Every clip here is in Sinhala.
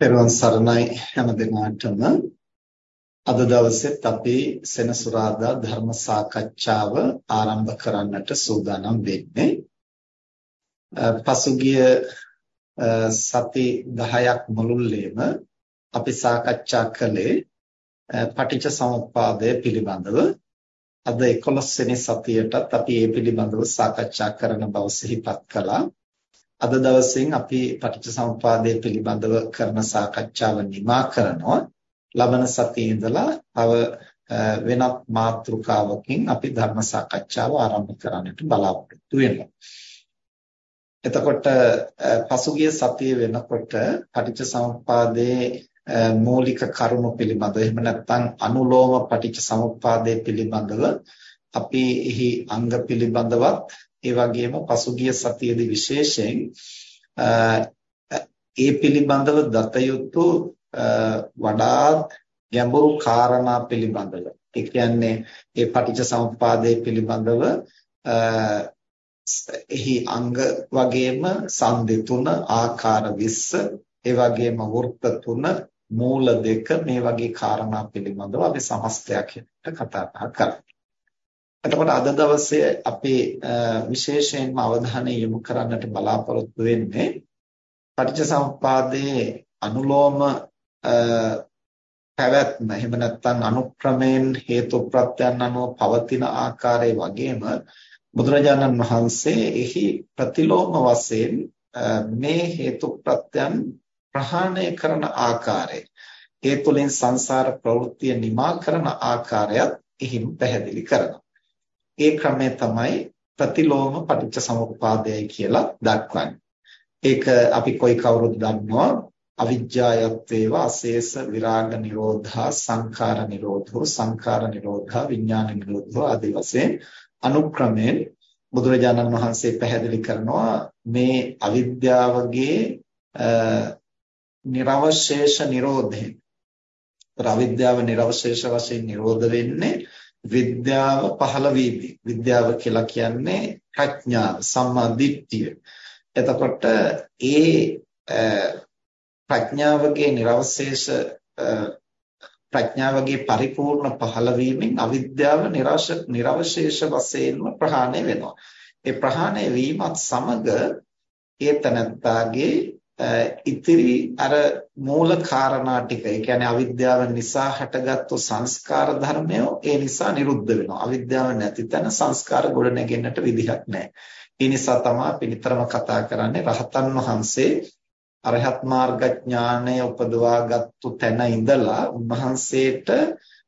පෙරවන් සරණයි හැම දිනාටම අද දවසෙත් අපි සෙනසුරාදා ධර්ම සාකච්ඡාව ආරම්භ කරන්නට සූදානම් වෙන්නේ. පසුගිය සති 10ක් මුළුල්ලේම අපි සාකච්ඡා කළේ පටිච්ච සමුප්පාදය පිළිබඳව. අද 11 වෙනි සතියටත් අපි මේ පිළිබඳව සාකච්ඡා කරන බව සිහිපත් කළා. අද දවසෙන් අපි පටිච්චසමුපාදය පිළිබඳව කරන සාකච්ඡාව නිමා කරනවා. ලබන සතියේ ඉඳලා තව වෙනත් මාතෘකාවකින් අපි ධර්ම සාකච්ඡාව ආරම්භ කරන්නට බලාපොරොත්තු වෙනවා. එතකොට පසුගිය සතියේ වෙනකොට පටිච්චසමුපාදයේ මූලික කරුණු පිළිබඳව එහෙම නැත්නම් අනුලෝම පටිච්චසමුපාදයේ පිළිබඳව අපි එහි අංග පිළිබඳවත් ඒ වගේම පසුගිය සතියේදී විශේෂයෙන් ඒ පිළිබඳව දත යුතු වඩාත් ගැඹුරු කාරණා පිළිබඳව ඒ කියන්නේ ඒ පටිච්චසමුප්පාදයේ පිළිබඳව එහි අංග වගේම සම්දි තුන ආකාර 20 ඒ වගේම වෘත්ත තුන මූල දෙක මේ වගේ කාරණා පිළිබඳව අපි සමස්තයක් කතා කරා. එතකොට අද දවසේ අපි විශේෂයෙන්ම අවධානය යොමු කරන්නට බලාපොරොත්තු වෙන්නේ පටිච්චසමුප්පාදයේ අනුලෝම පැවැත්ම එහෙම නැත්නම් අනුක්‍රමයෙන් හේතු ප්‍රත්‍යයන් අනුව පවතින ආකාරය වගේම බුදුරජාණන් වහන්සේ එහි ප්‍රතිලෝම වශයෙන් මේ හේතු ප්‍රත්‍යයන් ප්‍රහාණය කරන ආකාරය ඒ තුළින් සංසාර ප්‍රවෘත්තිය නිමා කරන ආකාරයත් එහිම පැහැදිලි කරනවා. ඒ ක්‍රමය තමයි ප්‍රතිලෝම පටිච්ච සමුප්පාදයයි කියලා දක්වන්නේ. ඒක අපි කොයි කවුරුත් දන්නවා අවිජ්ජායත්වේව අශේෂ විරාග නිරෝධා සංඛාර නිරෝධෝ සංඛාර නිරෝධා විඥාන නිරෝධෝ ආදී වශයෙන් අනුක්‍රමයෙන් බුදුරජාණන් වහන්සේ පැහැදිලි කරනවා මේ අවිද්‍යාවගේ නිර්වශේෂ නිරෝධයෙන්. අවිද්‍යාව නිර්වශේෂ වශයෙන් නිරෝධ වෙන්නේ විද්‍යාව පහළ විද්‍යාව කියලා කියන්නේ ප්‍රඥාව සම්මා දිට්ඨිය. එතකොට ඒ ප්‍රඥාවගේ නිර්වශේෂ ප්‍රඥාවගේ පරිපූර්ණ පහළවීමෙන් අවිද්‍යාව නිර්වශේෂ වශයෙන්ම ප්‍රහාණය වෙනවා. ඒ ප්‍රහාණය වීමත් සමග ඒ තනත්තාගේ ඉතිරි අර මූල කාරණා ටික ඒ කියන්නේ අවිද්‍යාව නිසා හටගත්තු සංස්කාර ධර්මය ඒ නිසා නිරුද්ධ වෙනවා. අවිද්‍යාව නැති තැන සංස්කාර ගොඩ නැගෙන්නට විදිහක් නැහැ. ඒ නිසා තමයි අපි නිතරම කතා කරන්නේ රහතන් වහන්සේ අරහත් මාර්ග ඥානය උපදවාගත්තු තැන ඉඳලා උන්වහන්සේට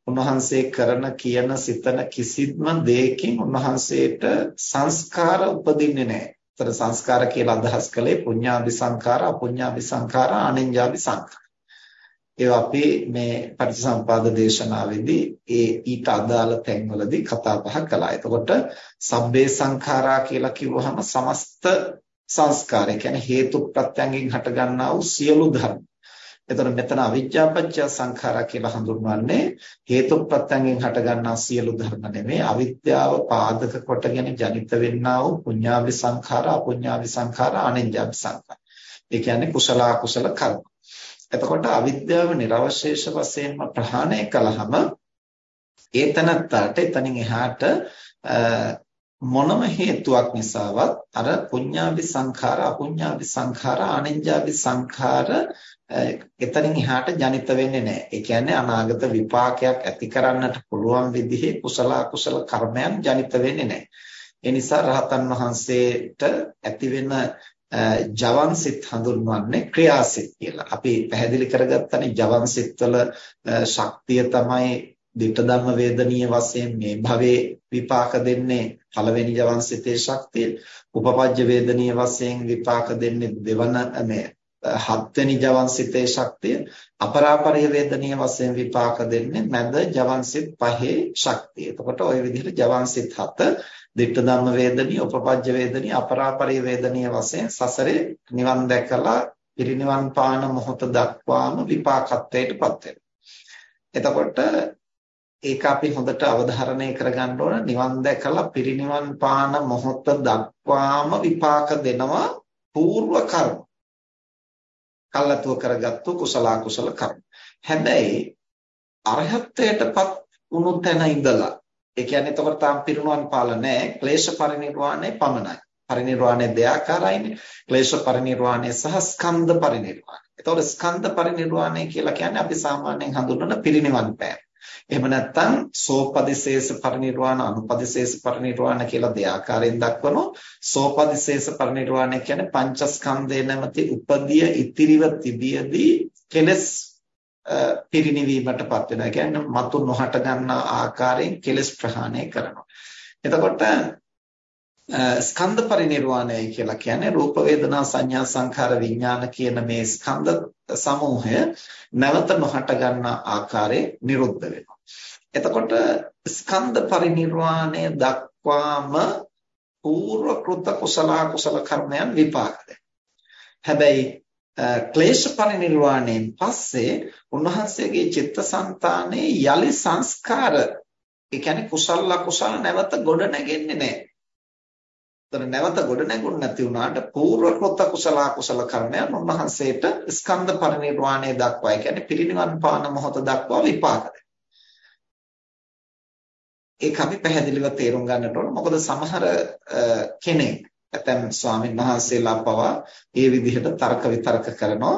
උන්වහන්සේ කරන කියන සිතන කිසිත්ම දෙයකින් උන්වහන්සේට සංස්කාර උපදින්නේ නැහැ. තර සංස්කාර කියලා අදහස් කළේ පුඤ්ඤාභි සංඛාර අපුඤ්ඤාභි සංඛාර අනෙඤ්ඤාභි සංඛාර. ඒවා අපි මේ පටිච්චසමුපාද දේශනාවේදී ඒ ඊට අදාළ තැන්වලදී කතා බහ කළා. එතකොට සබ්බේ සංඛාරා කියලා කිව්වහම සමස්ත සංස්කාරය කියන්නේ හේතු ප්‍රත්‍යයෙන් හටගන්නා වූ සියලු ධර්ම. එතකොට මෙතන අවිජ්ජාපච්චය සංඛාරා කියලා හඳුන්වන්නේ හේතු ප්‍රත්‍යයෙන් හටගන්නා සියලු ධර්ම නෙමෙයි අවිද්‍යාව පාදක කොටගෙන ජනිත වෙන්නා වූ පුඤ්ඤාභි සංඛාර අපුඤ්ඤාභි සංඛාර අනිඤ්ඤාභි සංඛාර. ඒ කියන්නේ කුසල අකුසල කර්ම. එතකොට අවිද්‍යාව નિરවශේෂ වශයෙන්ම ප්‍රහාණය කළාම ඒතනත්තාට එතනින් එහාට මොනම හේතුවක් නිසාවත් අර පුඤ්ඤාභි සංඛාර අපුඤ්ඤාභි සංඛාර අනිඤ්ඤාභි සංඛාර එතනින් එහාට ජනිත වෙන්නේ නැහැ. ඒ කියන්නේ අනාගත විපාකයක් ඇති කරන්නට පුළුවන් විදිහේ කුසල අකුසල කර්මයන් ජනිත වෙන්නේ නැහැ. ඒ නිසා රහතන් වහන්සේට ඇති වෙන ජවන් සිත් හඳුන්වන්නේ ක්‍රියාසිත කියලා. අපි පැහැදිලි කරගත්තනේ ජවන් සිත්වල ශක්තිය තමයි ditta ධම්ම වේදනීය වශයෙන් මේ භවයේ විපාක දෙන්නේ පළවෙනි ජවන් සිතේ ශක්තිය. උපපජ්ජ වේදනීය වශයෙන් විපාක දෙන්නේ දෙවන මේ හත්වෙනි ජවන්සිතේ ශක්තිය අපරාපරිය වේදනීය වශයෙන් විපාක දෙන්නේ මැද ජවන්සිත පහේ ශක්තිය. එතකොට ওই විදිහට ජවන්සිත හත ditta ධම්ම වේදනීය, උපපජ්ජ වේදනීය, අපරාපරිය වේදනීය වශයෙන් සසරේ නිවන් දැකලා පිරිනිවන් පාන මොහොත දක්වාම විපාකත්වයටපත් වෙනවා. එතකොට ඒක අපි හොඳට අවධාරණය කරගන්න ඕන නිවන් දැකලා පිරිනිවන් පාන මොහොත දක්වාම විපාක දෙනවා పూర్ව කර්ම කල්ලාතුව කරගත්තු කුසල කුසල කර්ම. හැබැයි අරහත්ත්වයටපත් වුණු තැන ඉඳලා ඒ කියන්නේ එතකොට තාම පිරුණුවන් පාල නැහැ ක්ලේශ පරිනිර්වාණය පමණයි. පරිනිර්වාණය දෙආකාරයිනේ. ක්ලේශ පරිනිර්වාණය සහ ස්කන්ධ පරිනිර්වාණය. එතකොට ස්කන්ධ පරිනිර්වාණය කියලා කියන්නේ අපි සාමාන්‍යයෙන් හඳුන්වන පිරිනිවන් පෑම. එහෙම නැත්නම් සෝපදිශේෂ පරිනිර්වාණ අනුපදිශේෂ පරිනිර්වාණ කියලා දෙආකාරයෙන් දක්වනවා. සෝපදිශේෂ පරිනිර්වාණය කියන්නේ පංචස්කන්ධය නැමැති උපදිය ඉතිරිව තිබියදී කෙලස් පිරිනිවීමටපත් වෙනවා. ඒ කියන්නේ මතු නොහට ගන්නා ආකාරයෙන් කෙලස් ප්‍රහාණය කරනවා. එතකොට ස්කන්ධ පරිනිර්වාණය කියලා කියන්නේ රූප වේදනා සංඥා සංඛාර විඥාන කියන මේ ස්කන්ධ සමූහය නැවත නොහට ගන්නා ආකාරයේ නිරුද්ධ වෙනවා. එතකොට ස්කන්ධ පරිණිරවාණය දක්වාම పూర్ව කෘත කුසල කුසල කර්මයන් විපාක හැබැයි ක්ලේශ පරිණිරවාණයෙන් පස්සේ උන්වහන්සේගේ චිත්තසංතානයේ යලි සංස්කාර ඒ කියන්නේ කුසල ලකුසල නැවත ගොඩ නැගෙන්නේ නැහැ. ඒතර නැවත ගොඩ නැගුණ නැති වුණාට పూర్ව කෘත කුසල කුසල කර්මයන් උන්වහන්සේට ස්කන්ධ පරිණිරවාණය දක්වා ඒ කියන්නේ පිරිනිවන් පාන මොහොත දක්වා විපාක දෙනවා. ඒක අපි පැහැදිලිව තේරුම් ගන්නට ඕන මොකද සමහර කෙනෙක් ඇතැම් ස්වාමීන් වහන්සේලා පවා මේ විදිහට තර්ක විතර්ක කරනවා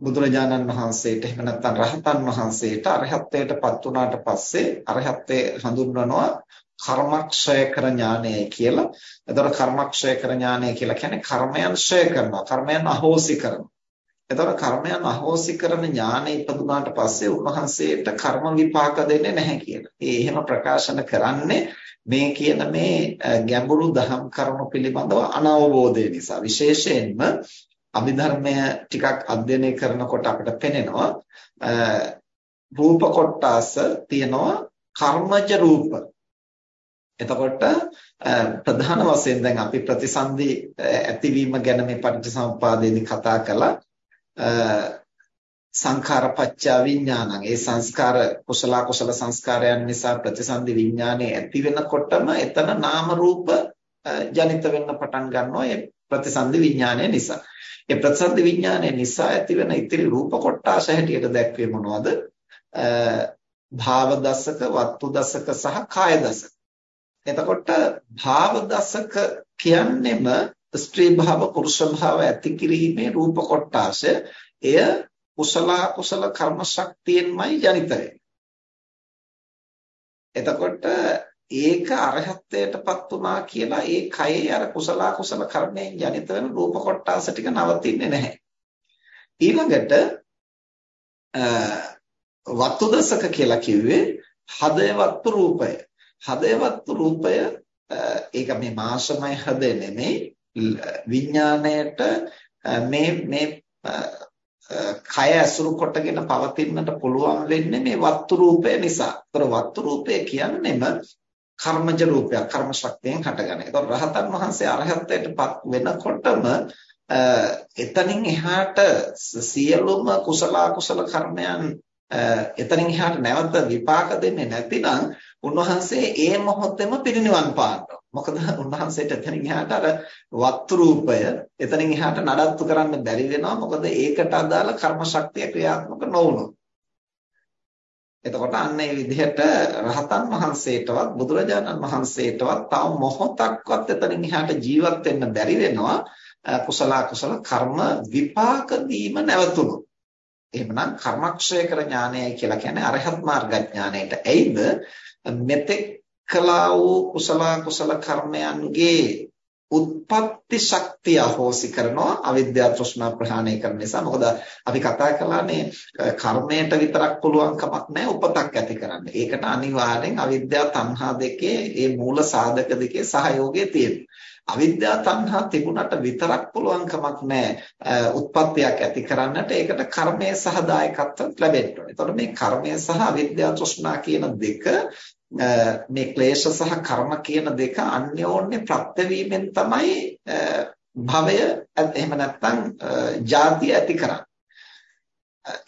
බුදුරජාණන් වහන්සේට එහෙම නැත්නම් රහතන් වහන්සේට අරහත්ත්වයටපත් වුණාට පස්සේ අරහත්ත්වයේ හඳුන්වනවා කර්මක්ෂය කර ඥානයයි කියලා. එතකොට කර්මක්ෂය කර ඥානය කියලා කියන්නේ කර්මයන් ක්ෂය කරනවා. කර්මයන් අහෝසි කරනවා. එතකොට කර්මයන් අහෝසි කරන ඥානය ඉපදුනාට පස්සේ උන්වහන්සේට කර්ම විපාක දෙන්නේ නැහැ කියලා. ඒ එහෙම ප්‍රකාශන කරන්නේ මේ කියන මේ ගැඹුරු දහම් කරුණු පිළිබඳව අනවබෝධය නිසා. විශේෂයෙන්ම අභිධර්මය ටිකක් අධ්‍යයනය කරනකොට අපිට පෙනෙනවා රූප කොටාස තියෙනවා කර්මජ රූප. එතකොට ප්‍රධාන වශයෙන් දැන් අපි ප්‍රතිසන්දි ඇතිවීම ගැන මේ පටිච්චසමුපාදයේදී කතා කළා. සංඛාරපච්චා විඥානං. ඒ සංස්කාර කුසල කුසල සංස්කාරයන් නිසා ප්‍රතිසන්දි විඥානේ ඇති වෙනකොටම එතන නාම රූප ජනිත වෙන්න පටන් ගන්නවා ඒ ප්‍රතිසන්දි විඥානය නිසා. ඒ ප්‍රතිසන්දි විඥානය නිසා ඇති වෙන ඉතිරි රූප කොටාස හැටියට දැක්වේ මොනවද? භාව දසක වත්තු දසක සහ කාය දසක එතකොට භාව දසක කියන්නේම ස්ත්‍රී භාව පුරුෂ භාව ඇති කිරීමේ රූප කොටාශය එය කුසල කුසල කර්ම ශක්තියෙන්මයි ජනිත එතකොට ඒක අරහත්ත්වයටපත් වුණා කියලා ඒ කයේ අර කුසල කුසල කර්මයෙන් ජනිත වෙන රූප කොටාස ටික නවතින්නේ නැහැ. ඊළඟට වත්තු දසක කියලා කිව්වේ හදවත්තු රූපය. හදවත් රූපය ඒක මේ මාසමය හද නෙමෙයි. විඥාණයට මේ මේ කය ඇසුරු කොටගෙන පවතින්නට පුළුවන් වෙන්නේ මේ වත්තු රූපය නිසා. ඒතර වත්තු රූපය කියන්නේම කර්මජ රූපයක් කර්ම ශක්තියෙන් හටගන්න. ඒතර රහතන් වහන්සේ අරහත්ත්වයටපත් වෙනකොටම එතනින් එහාට සියලුම කුසල කුසල කර්මයන් එතනින් එහාට නැවත විපාක දෙන්නේ නැතිනම් උන්වහන්සේ ඒ මොහොතේම පිරිනිවන් පානවා. මොකද උන්වහන්සේට එතනින් එහාට අර වත්තු රූපය එතනින් එහාට නඩත්තු කරන්න බැරි වෙනවා. මොකද ඒකට අදාළ කර්ම ශක්තිය ක්‍රියාත්මක නොවුනොත්. එතකොට අන්න ඒ විදිහට රහතන් වහන්සේටවත් බුදුරජාණන් වහන්සේටවත් තව මොහොතක්වත් එතනින් එහාට ජීවත් වෙන්න බැරි වෙනවා. කුසල කුසල කර්ම විපාක දීම නැවතුණොත්. එහෙමනම් කර්මක්ෂය කර ඥානයයි කියලා කියන්නේ අරහත් මාර්ග ඥානයට. ඇයිද මෙතෙක් කළා වූ කුසල කුසල කර්මයන්ගේ උත්පත්ති ශක්තිය හොසි කරනවා අවිද්‍යාව තෘෂ්ණා ප්‍රහාණය කරන නිසා මොකද අපි කතා කළානේ කර්මයට විතරක් පුළුවන් කමක් නැහැ උපතක් ඇති කරන්න. ඒකට අනිවාර්යෙන් අවිද්‍යාව තණ්හා දෙකේ මේ මූල සාධක දෙකේ සහයෝගය තියෙනවා. අවිද්‍යාව තණ්හා තිබුණට විතරක් පුළුවන් කමක් නැහැ උත්පත්තියක් ඇති කරන්නට ඒකට කර්මය සහ දායකත්වයක් ලැබෙන්න ඕනේ. එතකොට මේ කර්මය සහ අවිද්‍යාව තෘෂ්ණා කියන දෙක මේ ක්ලේශ සහ කර්ම කියන දෙක අන්‍යෝන්‍ය ප්‍රත්‍ය වීමෙන් තමයි භවය එහෙම නැත්නම් ජාතිය ඇති කරන්නේ.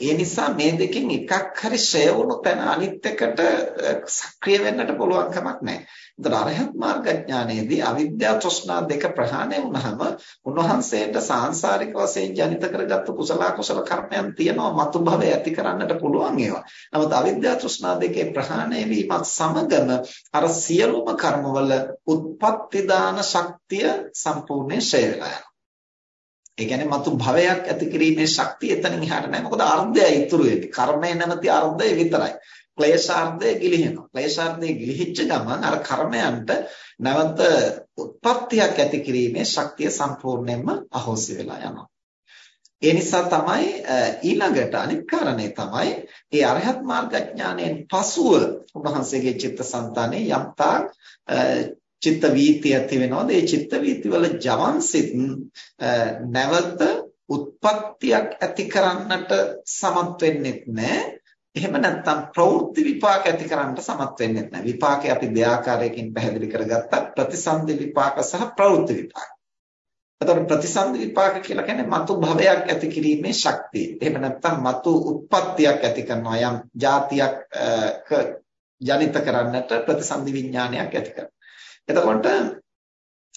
ඒ නිසා මේ දෙකෙන් එකක් හරි ෂය වුණු තැන අනිත් එකට සක්‍රිය වෙන්නට පුළුවන් කමක් නැහැ. ඒතර අරහත් මාර්ගඥානයේදී අවිද්‍යාව තෘෂ්ණා දෙක ප්‍රහාණය වුණාම උන්වහන්සේට සාංශාරික වශයෙන් ජනිත කරගත්තු කුසල කුසල කර්මයන් තියෙනවා මතු භවය ඇති කරන්නට පුළුවන් ඒවා. නමුත් අවිද්‍යාව තෘෂ්ණා දෙකේ ප්‍රහාණය වීමත් සමගම අර සියලුම කර්මවල උත්පත්ති දාන ශක්තිය සම්පූර්ණයෙන් ෂය වෙලා යනවා. ඒ කියන්නේ මතු භවයක් ඇති කිරීමේ ශක්තිය එතනින් එහාට නැහැ. මොකද අර්ධය ඉතුරු වෙන්නේ. කර්මය නැමැති අර්ධය විතරයි. ක්ලේශාර්ධය ගිලිහෙනවා. ක්ලේශාර්ධය ගිලිහිච්ච ගමන් අර කර්මයන්ට නැවත උත්පත්තියක් ඇති කිරීමේ ශක්තිය සම්පූර්ණයෙන්ම අහෝසි වෙලා යනවා. ඒ නිසා තමයි ඊළඟට අනිත් කාරණේ තමයි ඒ අරහත් මාර්ගඥාණයෙන් පසුව උන්වහන්සේගේ චිත්තසංතානයේ යම්තා චිත්ත වීති ඇති වෙනවද? ඒ චිත්ත වීති වල ජවන්සිත නැවත උත්පත්තියක් ඇති කරන්නට සමත් වෙන්නේ නැහැ එහෙම නැත්නම් ප්‍රවෘත්ති විපාක ඇති කරන්නට සමත් වෙන්නේ නැහැ විපාකේ අපි දෙආකාරයකින් පැහැදිලි කරගත්තා. ප්‍රතිසන්දි විපාක සහ ප්‍රවෘත්ති විපාක. එතකොට ප්‍රතිසන්දි විපාක කියලා කියන්නේ මතු භවයක් ඇති කිරීමේ ශක්තිය. එහෙම නැත්නම් මතු උත්පත්තියක් ඇති කරනවා. යම් જાතියක් ජනිත කරන්නට ප්‍රතිසන්දි විඥානයක් ඇති කරනවා. එතකොට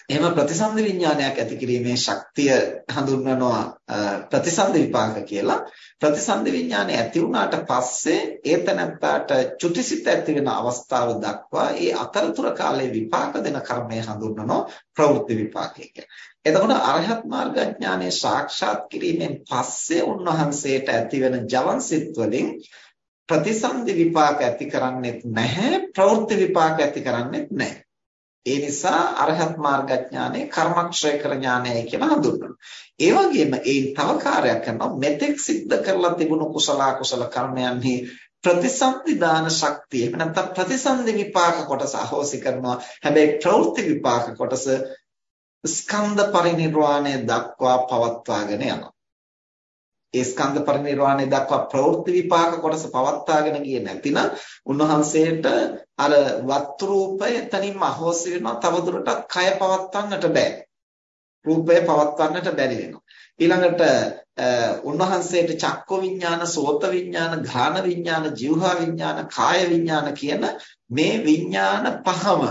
එහෙම ප්‍රතිසන්දි විඥානයක් ඇති කිරීමේ ශක්තිය හඳුන්වනවා ප්‍රතිසන්දි විපාක කියලා. ප්‍රතිසන්දි විඥානය ඇති වුණාට පස්සේ ඒතනත්තාට චුතිසිත ඇති වෙන අවස්ථාව දක්වා ඒ අතරතුර කාලයේ විපාක දෙන කර්මය හඳුන්වනවා ප්‍රවෘත්ති විපාකය කියලා. එතකොට අරහත් මාර්ගඥානයේ සාක්ෂාත් කිරීමෙන් පස්සේ උන්වහන්සේට ඇති වෙන ජවන් සිත් වලින් ප්‍රතිසන්දි විපාක ඇති කරන්නේත් නැහැ ප්‍රවෘත්ති විපාක ඇති කරන්නේත් නැහැ. ඒ නිසා අරහත් මාර්ගඥානය කර්මක්ෂය කර ඥානයයි කියලා හඳුන්වනවා. ඒ වගේම ඒ තව කාර්යයක් කරනවා මෙතෙක් සිද්ධ කරලා තිබුණු කුසල කුසල කර්මයන්හි ප්‍රතිසන්දි දාන ශක්තිය එහෙම නැත්නම් ප්‍රතිසන්දි විපාක කොටස අහෝසි කරනවා. හැබැයි ප්‍රවෘත්ති විපාක කොටස ස්කන්ධ පරිනිර්වාණය දක්වා පවත්වාගෙන යනවා. ඒ ස්කන්ධ පරිනිර්වාණය දක්වා ප්‍රවෘත්ති විපාක කොටස පවත්වාගෙන ගියේ නැතිනම් උන්වහන්සේට අර වත්තු රූපය එතනින්ම අහෝසි වෙනවා. තවදුරටත් කය පවත්වන්නට බෑ. රූපය පවත්වන්නට බැරි වෙනවා. ඊළඟට උන්වහන්සේට චක්ක විඥාන සෝත විඥාන ඝාන විඥාන જીවහා විඥාන කාය විඥාන කියන මේ විඥාන පහම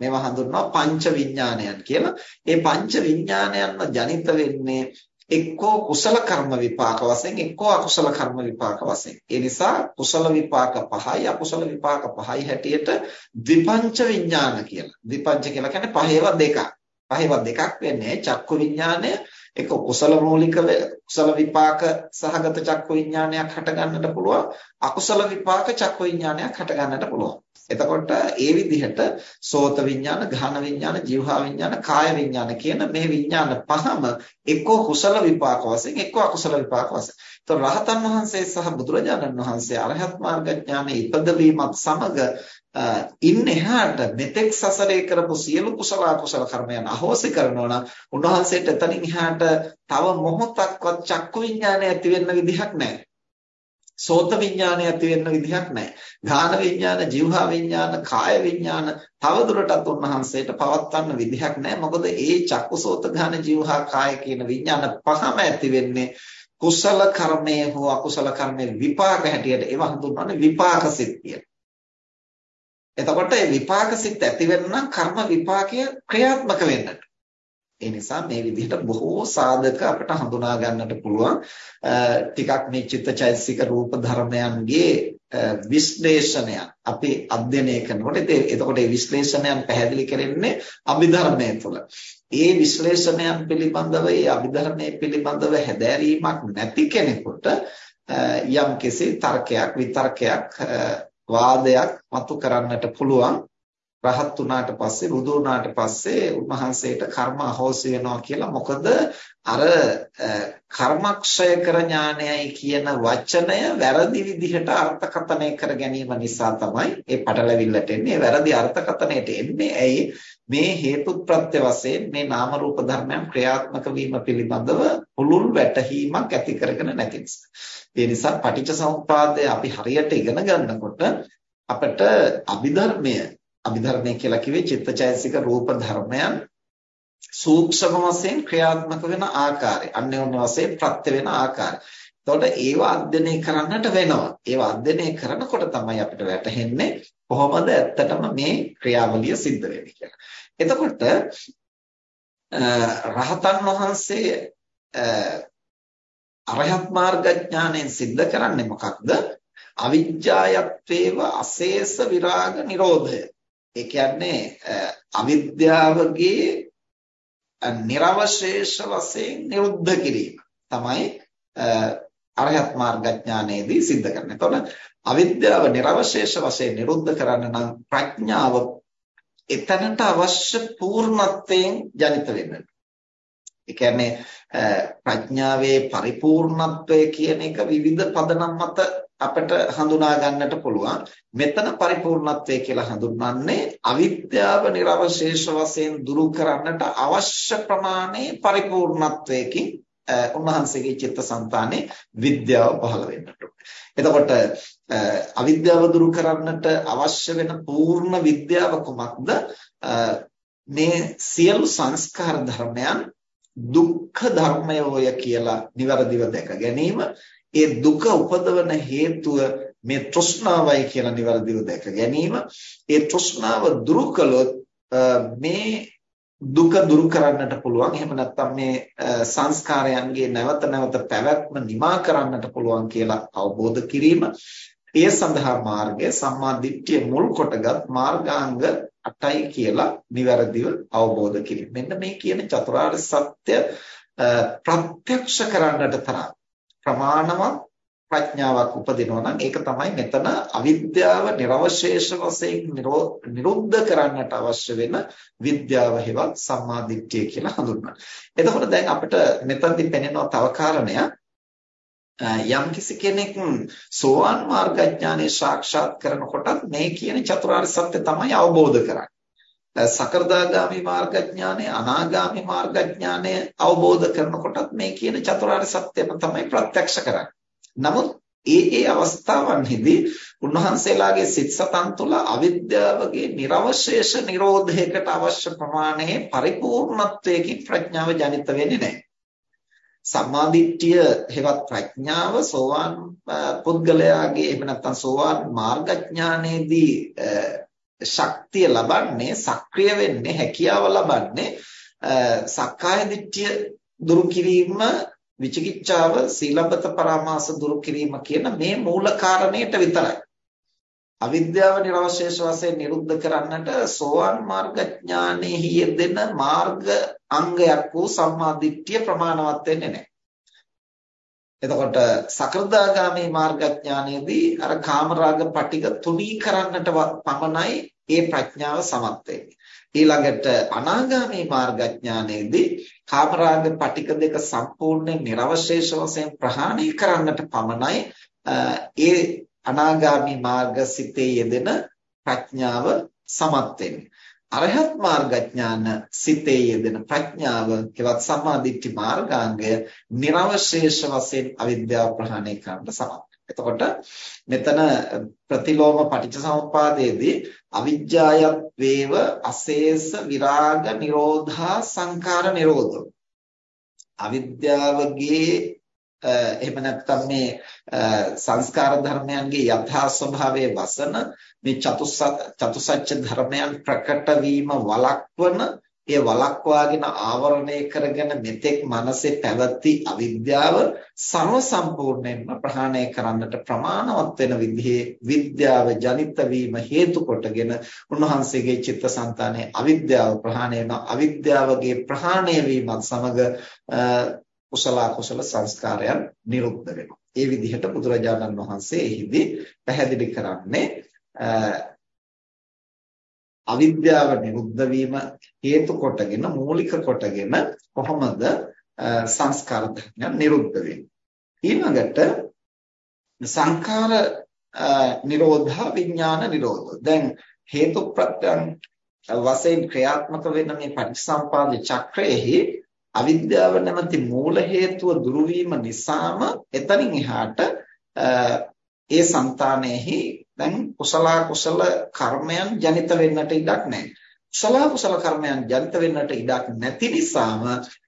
මේවා හඳුන්වනවා පංච විඥානයන් කියලා. මේ පංච විඥානයන්ම ජනිත වෙන්නේ එක්කෝ කුසල කර්ම විපාක වශයෙන් එක්කෝ අකුසල කර්ම විපාක වශයෙන්. ඒ නිසා කුසල විපාක පහයි අකුසල විපාක පහයි හැටියට ද්විපංච විඥාන කියලා. ද්විපංච කියලා කියන්නේ පහේව දෙකක්. පහේව දෙකක් වෙන්නේ චක්කු විඥානය එක කුසල මූලික කුසල විපාක සහගත චක්කු විඥානයක් හට ගන්නට පුළුවන්. අකුසල විපාක චක්කු විඥානයක් හට ගන්නට පුළුවන්. එතකොට ඒ විදිහට සෝත විඥාන, ඝන විඥාන, જીවහා විඥාන, කාය විඥාන කියන මේ විඥාන පහම එක්කෝ කුසල විපාක වශයෙන් එක්කෝ අකුසල විපාක වශයෙන්. ඒතොර රහතන් වහන්සේ සහ බුදුරජාණන් වහන්සේ අරහත් මාර්ගඥානෙ ඉපදවීමත් සමග ඉන්න එහාට මෙතෙක් සසරේ කරපු සියලු කුසල අකුසල කර්මයන් අහෝසි කරනවා නම් උන්වහන්සේට එතනින් එහාට තව මොහොතක්වත් චක්කු විඥානය ඇති වෙන්න විදිහක් නැහැ. සෝත විඥානය ඇති වෙන්න විදිහක් නැහැ. ඝාන විඥාන, જીවහා විඥාන, කාය විඥාන තව දුරටත් උන්වහන්සේට පවත්වන්න විදිහක් නැහැ. මොකද ඒ චක්කු සෝත ඝාන જીවහා කාය කියන විඥාන පහම ඇති වෙන්නේ කුසල කර්මයේ හෝ අකුසල කර්මයේ විපාක හැටියට ඒව හඳුන්වන්නේ විපාක සිත් කියලා. එතකොට මේ විපාක සිත් ඇති වෙන්න නම් කර්ම විපාකය ක්‍රියාත්මක වෙන්නට ඒ නිසා මේ විදිහට බොහෝ සාධක අපිට හඳුනා ගන්නට පුළුවන් ටිකක් මේ චිත්තචෛතසික රූප ධර්මයන්ගේ විශ්ලේෂණය අපි අධ්‍යයනය කරනකොට එතකොට මේ විශ්ලේෂණයන් පැහැදිලි කරන්නේ අභිධර්මයේ තුල. ඒ විශ්ලේෂණයන් පිළිබඳව ඒ අභිධර්මයේ පිළිබඳව හැදෑරීමක් නැති කෙනෙකුට යම් කෙසේ තර්කයක් විතර්කයක් වාදයක් මතු කරන්නට පුළුවන් රහත් වුණාට පස්සේ බුදු වුණාට පස්සේ උන්වහන්සේට කර්ම අහෝසි වෙනවා කියලා මොකද? අර කර්මක්ෂය කර ඥානයයි කියන වචනය වැරදි විදිහට අර්ථකථනය කර ගැනීම නිසා තමයි ඒ පටලැවිල්ලට එන්නේ. වැරදි අර්ථකථනයට එන්නේ ඇයි? මේ හේතු ප්‍රත්‍ය වශයෙන් මේ නාම රූප ධර්මයන් ක්‍රියාත්මක වීම පිළිබඳව පුළුල් වැටහීමක් ඇති කරගෙන නැති නිසා. ඒ නිසා පටිච්ච සමුප්පාදය අපි හරියට ඉගෙන ගන්නකොට අපිට අභිධර්මය අභිධර්මය කියලා කිව්වේ චිත්තචෛතසික රූප ධර්මයන් සූක්ෂම වශයෙන් ක්‍රියාත්මක වෙන ආකාරය අන්‍යෝන්‍ය වශයෙන් ප්‍රත්‍ය වෙන ආකාරය එතකොට ඒවා අධ්‍යයනය කරන්නට වෙනවා. ඒවා අධ්‍යයනය කරනකොට තමයි අපිට වැටහෙන්නේ කොහොමද ඇත්තටම මේ ක්‍රියාවලිය සිද්ධ වෙන්නේ කියලා. එතකොට රහතන් වහන්සේ අරහත් මාර්ගඥාණයෙන් සිද්ධ කරන්නේ මොකක්ද? අවිජ්ජායත්වේව අශේෂ විරාග නිරෝධය. ඒ කියන්නේ අවිද්‍යාවගේ නිර්වශේෂ වශයෙන් නිරුද්ධ කිරීම තමයි අරහත් මාර්ගඥානයේදී සිද්ධ කරන්නේ. එතකොට අවිද්‍යාව නිර්වශේෂ වශයෙන් නිරුද්ධ කරන්න නම් ප්‍රඥාව එතනට අවශ්‍ය පූර්ණත්වයෙන් ජනිත වෙන්න. ඒ කියන්නේ ප්‍රඥාවේ පරිපූර්ණත්වය කියන එක විවිධ පදනම් මත අපිට හඳුනා ගන්නට පුළුවන්. මෙතන පරිපූර්ණත්වය කියලා හඳුන්වන්නේ අවිද්‍යාව නිර්වශේෂ වශයෙන් දුරු කරන්නට අවශ්‍ය ප්‍රමාණයේ පරිපූර්ණත්වයකින් උන්වහන්සේගේ චිත්තසංතානේ විද්‍යාව පහළ වෙන්නට එතකොට අවිද්‍යාව දුරු කරන්නට අවශ්‍ය වෙන පූර්ණ විද්‍යාව කුමක්ද? මේ සියලු සංස්කාර ධර්මයන් දුක්ඛ ධර්මයෝය කියලා નિවරදිව දැක ගැනීම ඒ දුක උපදවන හේතුව මේ තෘෂ්ණාවයි කියලා નિවරදිව දැක ගැනීම. ඒ තෘෂ්ණාව දුරු කළොත් මේ දුක දුරු කරන්නට පුළුවන්. එහෙම නැත්නම් මේ සංස්කාරයන්ගේ නැවත නැවත පැවැත්ම නිමා කරන්නට පුළුවන් කියලා අවබෝධ කිරීම. ඒ සඳහා මාර්ගය සම්මා දිට්ඨිය මුල් කොටගත් මාර්ගාංග 8යි කියලා નિවැරදිව අවබෝධ කිරීම. මෙන්න මේ කියන චතුරාර්ය සත්‍ය ප්‍රත්‍යක්ෂ කරන්නට තරම් ප්‍රමාණවත් ප්‍රඥාවක් උපදිනවා නම් ඒක තමයි මෙතන අවිද්‍යාව නිර්වශේෂ වශයෙන් නිරුද්ධ කරන්නට අවශ්‍ය වෙන විද්‍යාව හේවත් සම්මා දිට්ඨිය කියලා හඳුන්වනවා. එතකොට දැන් අපිට මෙතනදී පෙනෙනවා තව කාරණයක් යම් කිසි කෙනෙක් සෝවාන් මාර්ගඥානෙ සාක්ෂාත් කරනකොට මේ කියන චතුරාර්ය සත්‍ය තමයි අවබෝධ කරන්නේ. සකර්දාගාමි මාර්ගඥානය අනාගාමි මාර්ගඥානය අවබෝධ කරනකොටත් මේ කියන චතුරාර්ය සත්‍යම තමයි ප්‍රත්‍යක්ෂ කරන්නේ. නමුත් ඒ ඒ අවස්ථාවන්හිදී උන්වහන්සේලාගේ සිත් සතන් තුළ අවිද්‍යාවගේ නිර්වශේෂ නිරෝධයකට අවශ්‍ය ප්‍රමාණයේ පරිපූර්ණත්වයකින් ප්‍රඥාව ජනිත වෙන්නේ නැහැ. සම්මාදිට්ඨිය හෙවත් ප්‍රඥාව සෝවාන් පුද්ගලයාගේ එහෙම නැත්නම් සෝවාන් මාර්ගඥානයේදී ශක්තිය ලබන්නේ සක්‍රිය වෙන්නේ හැකියාව ලබන්නේ සක්කාය දිට්ඨිය දුරු කිරීම විචිකිච්ඡාව සීලබ්බත පරාමාස දුරු කිරීම කියන මේ මූල කාරණයට විතරයි අවිද්‍යාව නිර්වශේෂ වශයෙන් නිරුද්ධ කරන්නට සෝවාන් මාර්ගඥානෙහි යෙදෙන මාර්ග අංගයක් වූ සම්මා දිට්ඨිය ප්‍රමාණවත් වෙන්නේ නැහැ. එතකොට සකෘදාගාමී මාර්ගඥානයේදී අර කාමරාග පටිග තුනී කරන්නට පමණයි ඒ ප්‍රඥාව සමත් වෙන්නේ. ඊළඟට අනාගාමී මාර්ගඥානයේදී කාමරාග පටික දෙක සම්පූර්ණයෙන් නිර්වශේෂ වශයෙන් ප්‍රහාණය කරන්නට පමණයි ඒ අනාගාමී මාර්ග සිතේ යෙදෙන ප්‍රඥාව සමත් වෙන්නේ. අරහත් මාර්ගඥාන සිතේ යෙදෙන ප්‍රඥාව කෙවත් සම්මාදිට්ඨි මාර්ගාංගය නිර්වශේෂ වශයෙන් අවිද්‍යාව ප්‍රහාණය කරන්න සමත්. එතකොට මෙතන ප්‍රතිලෝම පටිච්චසමුප්පාදයේදී අවිජ්ජායත් වේව අශේෂ විරාග නිරෝධා සංඛාර නිරෝධෝ අවිද්‍යාවගේ එහෙම නැත්නම් මේ සංස්කාර ධර්මයන්ගේ යථා ස්වභාවයේ වසන මේ චතුසත්‍ය ධර්මයන් ප්‍රකට වීම වළක්වන ඒ වළක්වාගෙන ආවරණය කරගෙන මෙතෙක් මනසේ පැවති අවිද්‍යාව ਸਰව සම්පූර්ණයෙන්ම ප්‍රහාණය කරන්නට ප්‍රමාණවත් වෙන විදිහේ විද්‍යාව ජනිත වීම හේතු කොටගෙන උන්වහන්සේගේ චිත්තසංතානයේ අවිද්‍යාව ප්‍රහාණය වෙන අවිද්‍යාවගේ ප්‍රහාණය වීමත් සමග කුසල කුසල සංස්කාරයන් නිරුද්ධ වෙනවා. ඒ විදිහට බුදුරජාණන් වහන්සේ එහිදී පැහැදිලි කරන්නේ අවිද්‍යාව නිරුද්ධ වීම හේතු කොටගෙන මූලික කොටගෙන කොහොමද සංස්කාර ධර්මයන් නිරුද්ධ වෙන්නේ ඊළඟට සංඛාර නිරෝධා විඥාන නිරෝධ දැන් හේතු ප්‍රත්‍යයන් වශයෙන් ක්‍රියාත්මක වෙන මේ පටිච්චසම්පාද චක්‍රයේහි අවිද්‍යාව නැමැති මූල හේතුව දුරු වීම නිසාම එතනින් එහාට ඒ సంతානෙහි දැන් කුසල කුසල කර්මයන් ජනිත වෙන්නට ඉඩක් නැහැ. කුසල කුසල කර්මයන් ජනිත වෙන්නට ඉඩක් නැති නිසාම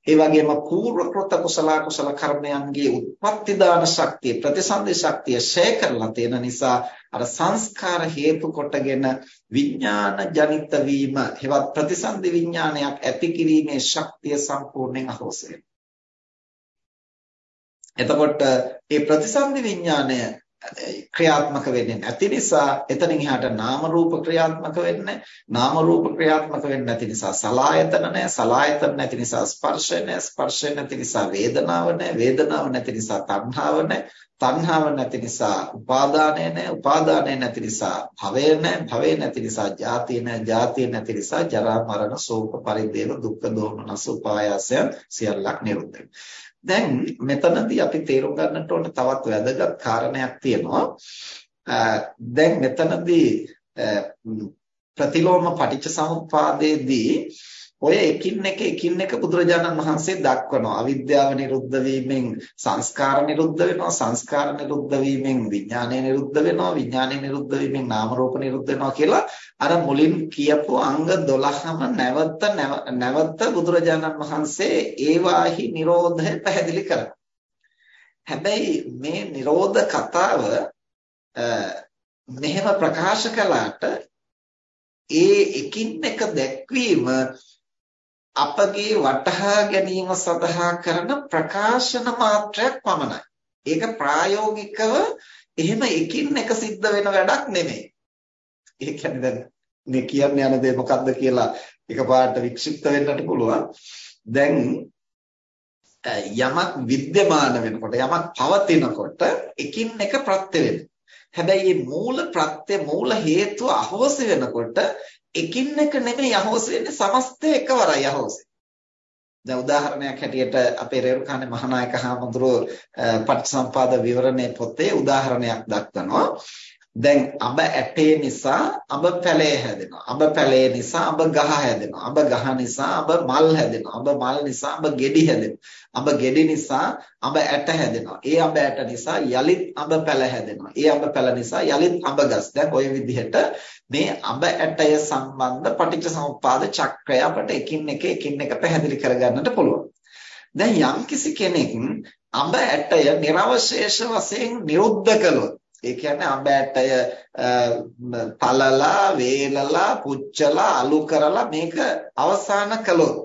ඒ වගේම පූර්වකృత කුසල කුසල කර්මයන්ගේ උත්පත්ති දාන ශක්තිය ප්‍රතිසන්දි ශක්තිය ෂේ කරලා තියෙන නිසා අර සංස්කාර හේතු කොටගෙන විඥාන ජනිත වීම හෙවත් ප්‍රතිසන්දි විඥානයක් ඇති කිරීමේ ශක්තිය සම්පූර්ණයෙන් අහෝසෙ එතකොට මේ ප්‍රතිසන්දි විඥානය ක්‍රියාත්මක වෙන්නේ නැති නිසා එතනින් එහාට නාම රූප ක්‍රියාත්මක වෙන්නේ නාම රූප ක්‍රියාත්මක වෙන්නේ නැති නිසා සලායතන නැහැ. සලායතන නැති නිසා ස්පර්ශය නැහැ. ස්පර්ශය නැති නිසා වේදනාව නැහැ. වේදනාව නැති නිසා තණ්හාව නැහැ. තණ්හාව නැති නිසා උපාදානය නැහැ. උපාදානය නැති නිසා භවය නැහැ. භවය නැති නිසා ජාතිය නැහැ. ජාතිය නැති නිසා ජරා මරණ ශෝක පරිදේව දුක්ඛ දෝමනස උපායාසය සියල්ලක් නිරුද්ධ දැන් මෙතනදී අපි තේරුම් ගන්නට ඕන තවත් වැදගත් කාරණයක් තියෙනවා. දැන් මෙතනදී ප්‍රතිලෝම පටිච්ච සමුප්පාදයේදී ඔය එකින් එක එකින් එක බුදුරජාණන් වහන්සේ දක්වනවා. අවිද්‍යාව නිරුද්ධ වීමෙන් සංස්කාර නිරුද්ධ වෙනවා සංස්කාර නිරුද්ධ වීමෙන් විඥානය නිරුද්ධ වෙනවා විඥානය නිරුද්ධ වීමෙන් නාම රූප නිරුද්ධ වෙනවා කියලා අර මුලින් කියපු අංග 12ම නැවත නැවත බුදුරජාණන් වහන්සේ ඒවාහි Nirodha පැහැදිලි කරනවා. හැබැයි මේ Nirodha කතාව මෙහෙම ප්‍රකාශ කළාට ඒ එකින් එක දැක්වීම අපගේ වටහා ගැනීම සඳහා කරන ප්‍රකාශන මාත්‍රයක් පමණයි. ඒක ප්‍රායෝගිකව එහෙම එකින් එක සිද්ධ වෙන වැඩක් නෙමෙයි. ඒ කියන්නේ දැන් මේ කියන්න යන දේ මොකක්ද කියලා එකපාරට වික්ෂිප්ත වෙන්නට පුළුවන්. දැන් යමක් विद्यमान වෙනකොට යමක් පවතිනකොට එකින් එක ප්‍රත්‍ය වෙනවා. හැබැයි මේ මූල ප්‍රත්‍ය මූල හේතුව අහෝසි වෙනකොට එකින් එක නෙමෙයි යහෝස වෙන්නේ සමස්තය එකවරයි යහෝස. දැන් උදාහරණයක් හැටියට අපේ රේරුකානේ මහානායක හාමුදුරුවෝ පටිසම්පාද විවරණේ පොතේ උදාහරණයක් දක්වනවා. දැන් අඹ ඇටේ නිසා අඹ පැලේ හැදෙනවා. අඹ පැලේ නිසා අඹ ගහ හැදෙනවා. අඹ ගහ නිසා අඹ මල් හැදෙනවා. අඹ මල් නිසා අඹ ගෙඩි හැදෙනවා. අඹ ගෙඩි නිසා අඹ ඇට හැදෙනවා. ඒ අඹ ඇට නිසා යලිත් අඹ පැල හැදෙනවා. ඒ අඹ පැල නිසා යලිත් අඹ ගස්. දැන් ওই විදිහට මේ අඹ ඇටය සම්බන්ධ පටිච්චසමුප්පාද චක්‍රය අපට එකින් එක එකින් එක පැහැදිලි කරගන්නට පුළුවන්. දැන් යම්කිසි කෙනෙක් අඹ ඇටය නිර්වශේෂ වශයෙන් නිරුද්ධ කළොත් ඒ කියන්නේ අඹ ඇටය පළලා වේලලා පුච්චලා අලු කරලා මේක අවසాన කළොත්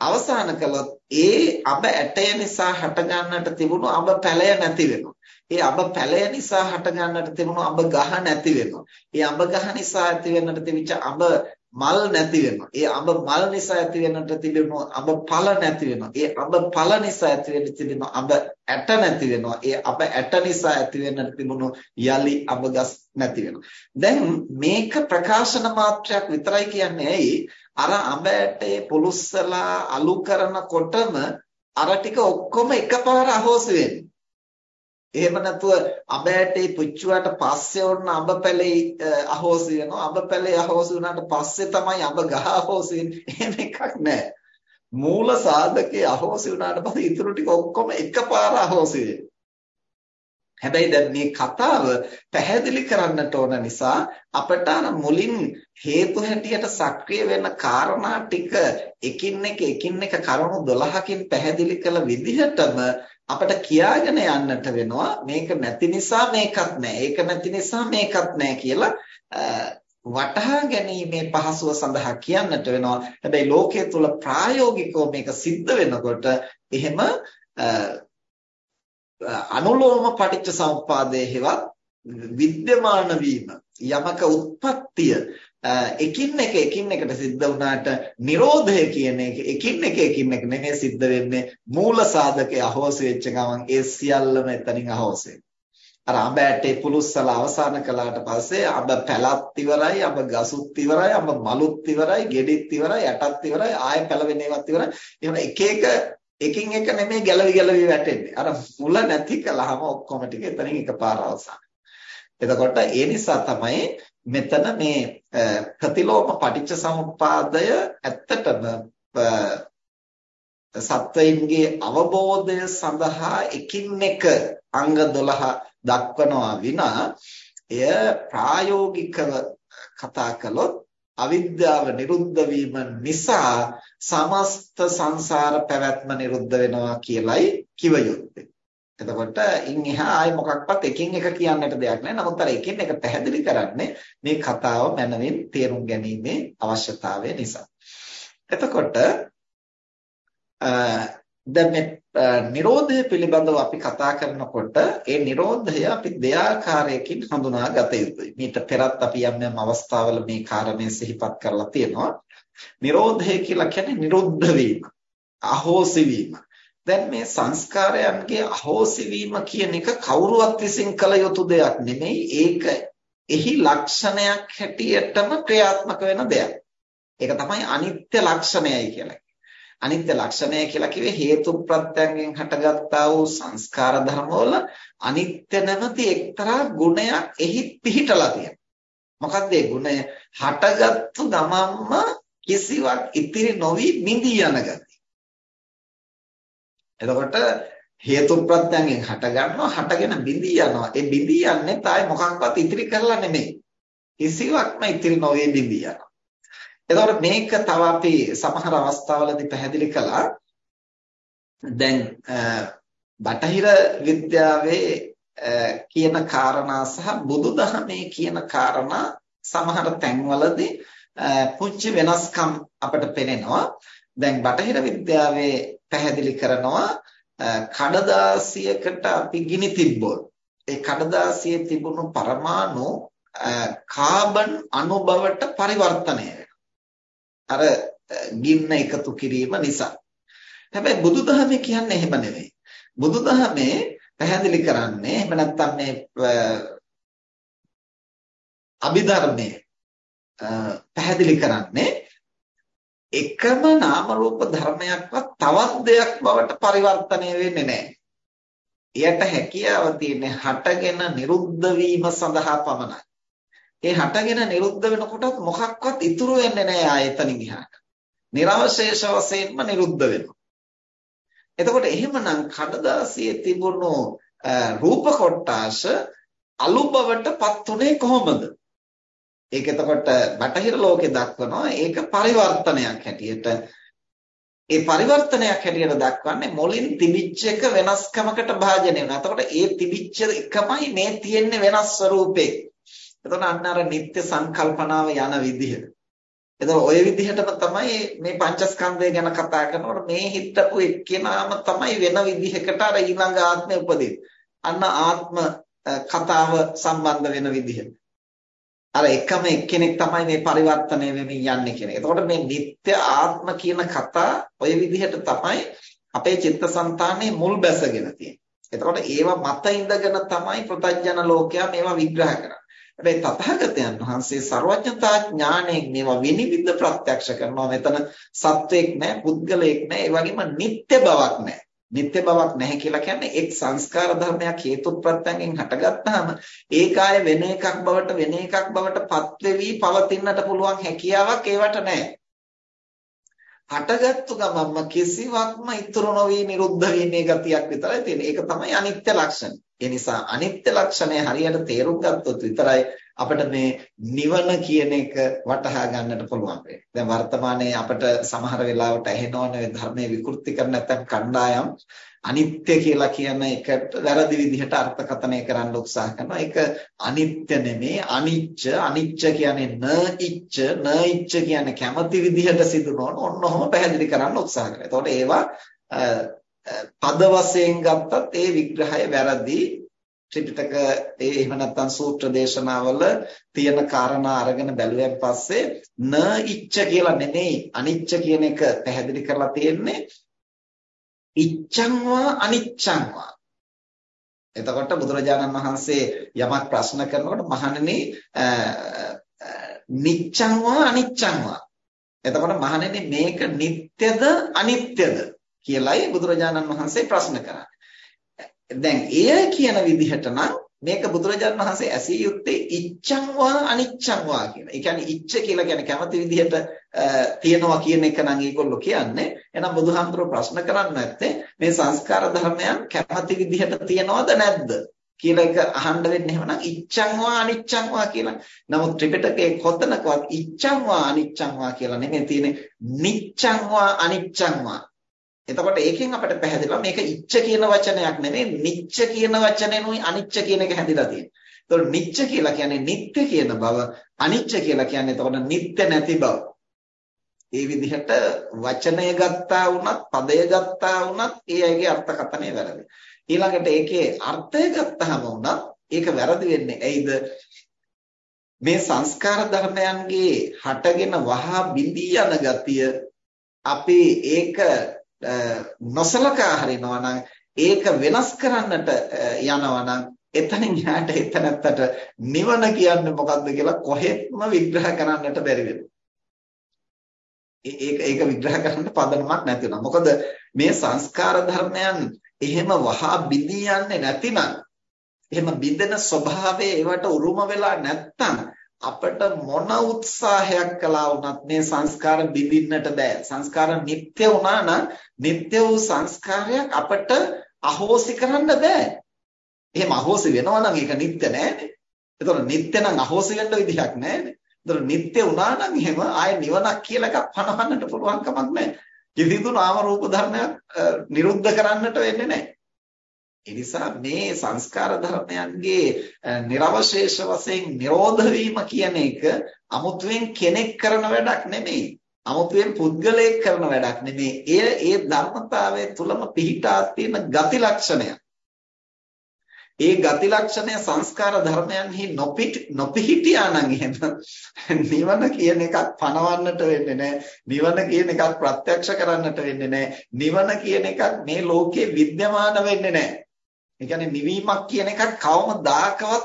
අවසාන කළොත් ඒ අඹ ඇටය නිසා හටගන්නට තිබුණු අඹ පැලය නැති වෙනවා. ඒ අඹ පැලය නිසා හටගන්නට තිබුණු අඹ ගහ නැති වෙනවා. ඒ අඹ ගහ නිසා ඇති වෙන්නට තිබිච්ච අඹ මල් නැති වෙනවා. ඒ අඹ මල් නිසා ඇති වෙන්නට තිබෙන අඹ ඵල නැති වෙනවා. ඒ අඹ ඵල නිසා ඇති වෙන්න තිබෙන අඹ ඇට නැති වෙනවා. ඒ අඹ ඇට නිසා ඇති වෙන්නට තිබුණු යලි අඹ ගස් නැති වෙනවා. දැන් මේක ප්‍රකාශන මාත්‍රයක් විතරයි කියන්නේ ඇයි? අර අඹ ඇටේ පුලුස්සලා අලු කරනකොටම අර ටික ඔක්කොම එකපාර අහෝසි වෙන්නේ. එහෙම නැතුව අඹ ඇටේ පුච්චුවාට පස්සේ ඔන්න අඹ පැලේ අහෝසි වෙනවා. අඹ පැලේ අහෝසි වුණාට පස්සේ තමයි අඹ ගහ අහෝසි වෙන්නේ. එහෙම එකක් නැහැ. මූල සාධකේ අහෝසි වුණාට පස්සේ ඊටු ටික ඔක්කොම එකපාර අහෝසි හැබැයි දැන් මේ කතාව පැහැදිලි කරන්නට ඕන නිසා අපට අර මුලින් හේතු හැටියට සක්‍රිය වෙන කාරණා ටික එකින් එක එකින් එක කරුණු 12කින් පැහැදිලි කළ විදිහටම අපිට කියාගෙන යන්නට වෙනවා. මේක නැති නිසා මේකත් නැහැ ඒක නැති නිසා මේකත් නැහැ කියලා වටහා ගැනීමේ පහසුව සඳහා කියන්නට වෙනවා. හැබැයි ලෝකයේ තුල ප්‍රායෝගිකව මේක සිද්ධ වෙනකොට එහෙම අනුලෝම පටිච්ච සමුප්පාදයේ හෙවත් විද්‍යමාන වීම යමක උත්පත්තිය එකින් එක එකින් එකට සිද්ධ වුණාට Nirodha කියන එක එකින් එක එකින් එක නෙමෙයි සිද්ධ වෙන්නේ මූල සාධකයේ අහෝසි වෙච්ච ගමන් ඒ සියල්ලම එතනින් අහෝසි අර අඹ ඇටේ පුලුස්සලා අවසන් කළාට පස්සේ අඹ පැලත් ඉවරයි අඹ ගසුත් ඉවරයි අඹ මලුත් ඉවරයි ගෙඩිත් ඉවරයි ඇටත් ඉවරයි ආයෙ පැලවෙන ඒවාත් ඉවරයි. එහෙනම් එක එක එකින් එක නෙමෙයි ගැලවි ගැලවි වැටෙන්නේ. අර මුල නැති කළාම ඔක්කොම ටික එතනින් එකපාර අවසන්. එතකොට ඒ නිසා තමයි මෙතන මේ ප්‍රතිලෝම පටිච්ච සමුප්පාදය ඇත්තටම සත්වයින්ගේ අවබෝධය සඳහා එකින් එක අංග 12 දක්වනවා විනා එය ප්‍රායෝගිකව කතා කළොත් අවිද්‍යාව නිරුද්ධ වීම නිසා සමස්ත සංසාර පැවැත්ම නිරුද්ධ වෙනවා කියලයි කිව යුත්තේ. එතකොට ඉන් එහා ආයි මොකක්වත් එකින් එක කියන්නට දෙයක් නැහැ. නමුත් අර එකින් එක පැහැදිලි කරන්නේ මේ කතාව මනමින් තේරුම් ගැනීමේ අවශ්‍යතාවය නිසා. එතකොට දැන් මේ නිරෝධය පිළිබඳව අපි කතා කරනකොට ඒ නිරෝධය අපි දෙආකාරයකින් හඳුනා ගත යුතුයි. මීට පෙරත් අපි යම් යම් අවස්ථාවල මේ කාරණය සිහිපත් කරලා තියෙනවා. නිරෝධය කියලා කියන්නේ නිරුද්ධ වීම, අහෝසි වීම. දැන් මේ සංස්කාරයන්ගේ අහෝසි වීම කියන එක කවුරුවත් විසින් කළ යුතු දෙයක් නෙමෙයි. ඒක එහි ලක්ෂණයක් හැටියටම ක්‍රියාත්මක වෙන දෙයක්. ඒක තමයි අනිත්‍ය ලක්ෂණයයි කියලා. අනිත්‍ය ලක්ෂණය කියලා කිව්වේ හේතු ප්‍රත්‍යයෙන් හටගත්තා වූ සංස්කාර ධර්මවල අනිත්‍ය නැමැති එක්තරා ගුණයක් එහි පිහිටලා තියෙනවා. මොකක්ද ඒ ගුණය? හටගත්තු ගමම්ම කිසිවක් ඉතිරි නොවි බිඳී යන ගතිය. එතකොට හේතු ප්‍රත්‍යයෙන් හට ගන්නවා හටගෙන බිඳී යනවා. ඒ බිඳී යන්නේ තායි මොකක්වත් ඉතිරි කරලා නෙමෙයි. කිසිවක්ම ඉතිරි නොවේ බිඳී යනවා. එතකොට මේක තව අපි සමහර අවස්ථාවලදී පැහැදිලි කළා. දැන් බටහිර විද්‍යාවේ කියන කාරණා සහ බුදුදහමේ කියන කාරණා සමහර තැන්වලදී පුංචි වෙනස්කම් අපට පෙනෙනවා. දැන් බටහිර විද්‍යාවේ පැහැදිලි කරනවා කඩදාසියකට අපි ගිනි තිබ්බොත් ඒ කඩදාසියේ තිබුණු පරමාණු කාබන් අණු බවට පරිවර්තනය අර ගින්න එකතු කිරීම නිසා. හැබැයි බුදුදහමේ කියන්නේ එහෙම නෙවෙයි. බුදුදහමේ පැහැදිලි කරන්නේ එහෙම නැත්නම් මේ අභිධර්මයේ පැහැදිලි කරන්නේ එකම නාම රූප ධර්මයක්වත් තවත් දෙයක් බවට පරිවර්තනය වෙන්නේ නැහැ. එයට හැකියාව තියෙන්නේ හටගෙන නිරුද්ධ වීම සඳහා පමණයි. ඒ හටගෙන නිරුද්ධ වෙනකොට මොකක්වත් ඉතුරු වෙන්නේ නැහැ ආයතනින් එහාට. නිර්වශේෂ වශයෙන්ම නිරුද්ධ වෙනවා. එතකොට එහෙමනම් කඩදාසියේ තිබුණු රූප කොටාශ අලු බවටපත් උනේ කොහොමද? ඒක එතකොට බටහිර ලෝකේ දක්වනවා ඒක පරිවර්තනයක් හැටියට ඒ පරිවර්තනයක් හැටියට දක්වන්නේ මොලින් තිබිච්ච එක වෙනස්කමකට භාජනය වෙනවා. එතකොට ඒ තිබිච්ච එකමයි මේ තියෙන්නේ වෙනස් ස්වරූපේ. එතකොට අන්න අර නිත්‍ය සංකල්පනාව යන විදිහ. එතකොට ওই විදිහටම තමයි මේ පංචස්කන්ධය ගැන කතා කරනකොට මේ හිතපු එක්කෙනාම තමයි වෙන විදිහකට අර ඊළඟ ආත්මය උපදින්නේ. අන්න ආත්ම කතාව සම්බන්ධ වෙන විදිහ. අර එකම එක්කෙනෙක් තමයි මේ පරිවර්තනය වෙමින් යන්නේ කියන එක. එතකොට මේ නිත්‍ය ආත්ම කියන කතා ওই විදිහට තමයි අපේ චිත්තසංතානයේ මුල් බැසගෙන තියෙන්නේ. එතකොට ඒවා මත ඉඳගෙන තමයි ප්‍රත්‍යඥ ලෝකයා මේවා විග්‍රහ කරන්නේ. හැබැයි තථාගතයන් වහන්සේ ਸਰවඥතා ඥාණයෙන් මේවා විනිවිද ප්‍රත්‍යක්ෂ කරනවා. මෙතන සත්වයක් නැහැ, පුද්ගලයෙක් නැහැ, ඒ වගේම නිත්‍ය බවක් නැහැ. නිත්‍ය බවක් නැහැ කියලා කියන්නේ එක් සංස්කාර ධර්මයක් හේතු ප්‍රත්‍යයෙන් හටගත්තාම ඒක ආය වෙන එකක් බවට වෙන එකක් බවට පත් වෙවි පවතින්නට පුළුවන් හැකියාවක් ඒවට නැහැ. හටගත්තු ගමන්ම කිසිවක්ම ඉතුරු නොවි නිරුද්ධ වීමේ ගතියක් විතරයි තියෙන්නේ. ඒක තමයි අනිත්‍ය ලක්ෂණ. ඒ නිසා අනිත්‍ය ලක්ෂණය හරියට තේරුම් ගත්තොත් විතරයි අපිට මේ නිවන කියන එක වටහා ගන්නට පුළුවන් වෙන්නේ. දැන් වර්තමානයේ අපිට සමහර වෙලාවට ඇහෙනවනේ ධර්මයේ විකෘති කරන නැත්නම් කණ්ඩායම් අනිත්‍ය කියලා කියන එකට වැරදි විදිහට අර්ථකථනය කරන්න උත්සාහ කරනවා. ඒක අනිත්‍ය නෙමේ අනිච්ච අනිච්ච කියන්නේ න ඉච්ච න ඉච්ච කියන්නේ කැමති විදිහට සිදු නොවන ඔන්න ඔහොම පැහැදිලි කරන්න උත්සාහ කරනවා. එතකොට ඒවා පද වශයෙන් ගත්තත් ඒ විග්‍රහය වැරදි ත්‍රිපිටක ඒ එහෙම නැත්නම් සූත්‍ර දේශනාවල තියෙන කාරණා අරගෙන බැලුවෙන් පස්සේ න ඉච්ඡ කියලා නෙමෙයි අනිච්ච කියන එක පැහැදිලි කරලා තියෙන්නේ ඉච්ඡංවා අනිච්ඡංවා එතකොට බුදුරජාණන් වහන්සේ යමක් ප්‍රශ්න කරනකොට මහණෙනි නිච්ඡංවා අනිච්ඡංවා එතකොට මහණෙනි මේක නිට්ටයද අනිත්‍යද කියලයි බුදුරජාණන් වහන්සේ ප්‍රශ්න කරන්නේ. දැන් එය කියන විදිහට නම් මේක බුදුරජාණන් වහන්සේ ඇසිය යුත්තේ ඉච්ඡං වා අනිච්ඡං වා කියන. ඒ කියන්නේ ඉච්ඡ කියලා කියන්නේ කැමති විදිහට තියනවා කියන එක නම් ඒගොල්ලෝ කියන්නේ. එහෙනම් බුදුහාමුදුරුවෝ ප්‍රශ්න කරන්නේ නැත්තේ මේ සංස්කාර ධර්මයන් කැමති විදිහට තියනවද නැද්ද කියලා එක අහන්න වෙන්නේ එහෙමනම් ඉච්ඡං වා අනිච්ඡං වා කියලා. නමුත් ත්‍රිපිටකයේ කොතනකවත් ඉච්ඡං වා අනිච්ඡං වා කියලා නෙමෙයි තියෙන්නේ නිච්ඡං වා අනිච්ඡං වා. එතකොට ඒකෙන් අපිට පැහැදිලිවා මේක ඉච්ඡ කියන වචනයක් නෙමෙයි නිච්ඡ කියන වචනේනුයි අනිච්ච කියන එක හැදිලා තියෙන්නේ. එතකොට නිච්ඡ කියලා කියන්නේ නිත්‍ය කියන බව, අනිච්ච කියලා කියන්නේ එතකොට නිත්‍ය නැති බව. ඒ විදිහට වචනය ගත්තා වුණත්, පදය ගත්තා වුණත් ඒ අයගේ අර්ථකථනය වැරදි. ඊළඟට ඒකේ අර්ථය ගත්තාම වුණත් ඒක වැරදි වෙන්නේ. ඇයිද? මේ සංස්කාර ධර්මයන්ගේ හටගෙන වහා බිඳී යන ගතිය අපි ඒක නොසලකා හරිනවා නම් ඒක වෙනස් කරන්නට යනවා නම් එතනින් යාට එතනත්තට නිවන කියන්නේ මොකක්ද කියලා කොහෙත්ම විග්‍රහ කරන්නට බැරි වෙනවා. ඒක ඒක විග්‍රහ කරන්න පදනමක් නැති වෙනවා. මොකද මේ සංස්කාර ධර්මයන් එහෙම වහා බිඳී යන්නේ නැතිනම් එහෙම බිඳෙන ස්වභාවය ඒවට උරුම වෙලා නැත්තම් අපිට මොන උත්සාහයක් කළා වුණත් මේ සංස්කාර බිඳින්නට බෑ. සංස්කාර නිත්‍ය වුණා නම් නිත්‍ය වූ සංස්කාරයක් අපිට අහෝසි කරන්න බෑ. එහෙම අහෝසි වෙනවා නම් ඒක නිත්‍ය නෑනේ. ඒතකොට නිත්‍ය නම් අහෝසි වෙන්න විදිහක් නෑනේ. ඒතකොට නිත්‍ය වුණා නම් එහෙම ආයේ නිවනක් කියලා එකක් පනවන්නට පුළුවන් කමක් නෑ. කිසිදු නාම රූප ධර්මයක් නිරුද්ධ කරන්නට වෙන්නේ නෑ. ඒ නිසා මේ සංස්කාර ධර්මයන්ගේ નિરවශේෂ වශයෙන් නිරෝධ වීම කියන එක අමුතුවෙන් කෙනෙක් කරන වැඩක් නෙමෙයි. අමුතුවෙන් පුද්ගලයෙක් කරන වැඩක් නෙමෙයි. එය ඒ ධර්මතාවය තුලම පිහිටා තියෙන ගති ලක්ෂණයක්. ඒ ගති ලක්ෂණය සංස්කාර ධර්මයන්හි නොපිහිටියා නම් එහෙම නිවන කියන එකක් පනවන්නට වෙන්නේ නැහැ. නිවන කියන එකක් ප්‍රත්‍යක්ෂ කරන්නට වෙන්නේ නැහැ. නිවන කියන එකක් මේ ලෝකේ විද්‍යමාන වෙන්නේ නැහැ. ඒ කියන්නේ නිවීමක් කියන එකක් කවමදාකවත්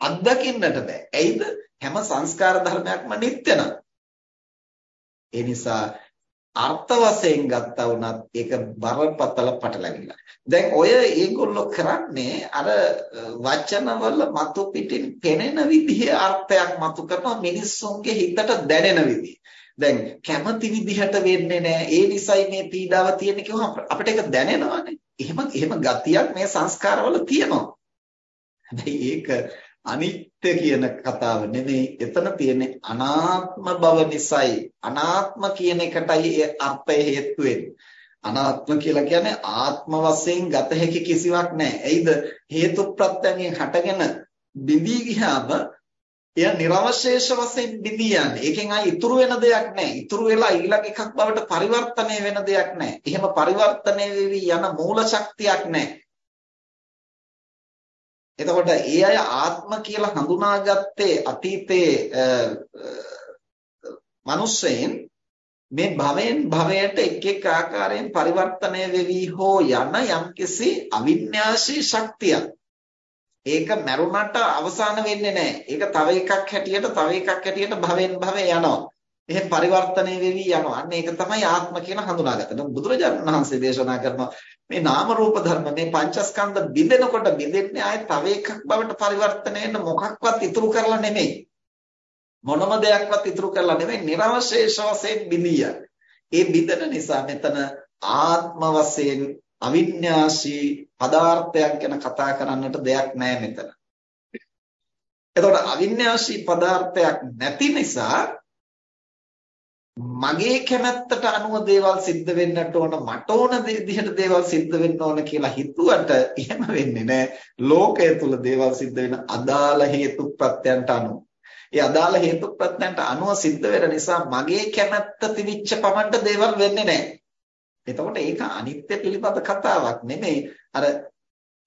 අත්දකින්නට බෑ. ඇයිද? හැම සංස්කාර ධර්මයක්ම නිට්ටය නම්. ඒ නිසා අර්ථ වශයෙන් ගත්තා වුණත් ඒක බරපතල පටලැවිලා. දැන් ඔය ඒගොල්ලෝ කරන්නේ අර වචනවල මතු පිටින් පෙනෙන විදිහේ අර්ථයක් මතු කරනවා මිනිස්සුන්ගේ හිතට දැනෙන විදිහ. දැන් කැමති විදිහට වෙන්නේ නැහැ. ඒ නිසයි මේ පීඩාව තියෙන්නේ කිව්වම අපිට ඒක දැනෙනවානේ. එහෙම එහෙම ගතියක් මේ සංස්කාරවල තියෙනවා. හැබැයි ඒක අනිත්‍ය කියන කතාව නෙමෙයි. එතන තියෙන්නේ අනාත්ම බව නිසායි. අනාත්ම කියන එකටයි ඒ අර්ථය හේතු වෙන්නේ. අනාත්ම කියලා කියන්නේ ආත්ම වශයෙන් ගත හැකි කිසිවක් නැහැ. එයිද හේතු ප්‍රත්‍යයෙන් හටගෙන බිඳී ගියාම එය නිර්වශේෂ වශයෙන් බිඳී යන්නේ. ඒකෙන් ආයි ඉතුරු වෙන දෙයක් නැහැ. ඉතුරු වෙලා ඊළඟ එකක් බවට පරිවර්තනය වෙන දෙයක් නැහැ. එහෙම පරිවර්තනය වෙවි යන මූල ශක්තියක් නැහැ. එතකොට ඒ අය ආත්ම කියලා හඳුනාගත්තේ අතීතයේ මිනිස්සෙන් මේ භවයෙන් භවයට එක් එක් ආකාරයෙන් පරිවර්තනය වෙවි හෝ යන යම්කිසි අවිඥාශී ශක්තියක් ඒක මරුණට අවසාන වෙන්නේ නැහැ. ඒක තව එකක් හැටියට තව එකක් හැටියට භවෙන් භවෙ යනවා. එහෙන් පරිවර්තනය වෙවි යනවා. අන්න ඒක තමයි ආත්ම කියන හඳුනාගත්තේ. බුදුරජාණන් වහන්සේ දේශනා කරනවා මේ නාම රූප ධර්ම මේ පංචස්කන්ධ බිඳෙනකොට බිඳෙන්නේ ආයේ තව එකක් බවට පරිවර්තනය වෙන මොකක්වත් ඉතුරු කරලා නෙමෙයි. මොනම දෙයක්වත් ඉතුරු කරලා නෙමෙයි නිර්වශේෂ වශයෙන් බිඳිය. ඒ බිඳෙන නිසා මෙතන ආත්ම වශයෙන් අවිඥාසී පදාර්ථයක් ගැන කතා කරන්නට දෙයක් නැහැ මෙතන. එතකොට අවිඥාසී පදාර්ථයක් නැති නිසා මගේ කැමැත්තට අනුව දේවල් සිද්ධ වෙන්නට ඕන මට ඕන විදිහට දේවල් සිද්ධ වෙන්න ඕන කියලා හිතුවට එහෙම වෙන්නේ නැහැ ලෝකය තුල දේවල් සිද්ධ වෙන අදාළ හේතු ප්‍රත්‍යයන්ට අනුව. ඒ අදාළ හේතු ප්‍රත්‍යයන්ට අනුව සිද්ධ වෙන නිසා මගේ කැමැත්ත තිබිච්ච පමණට දේවල් වෙන්නේ නැහැ එතකොට ඒක අනිත්‍ය පිළිබඳ කතාවක් නෙමෙයි. අර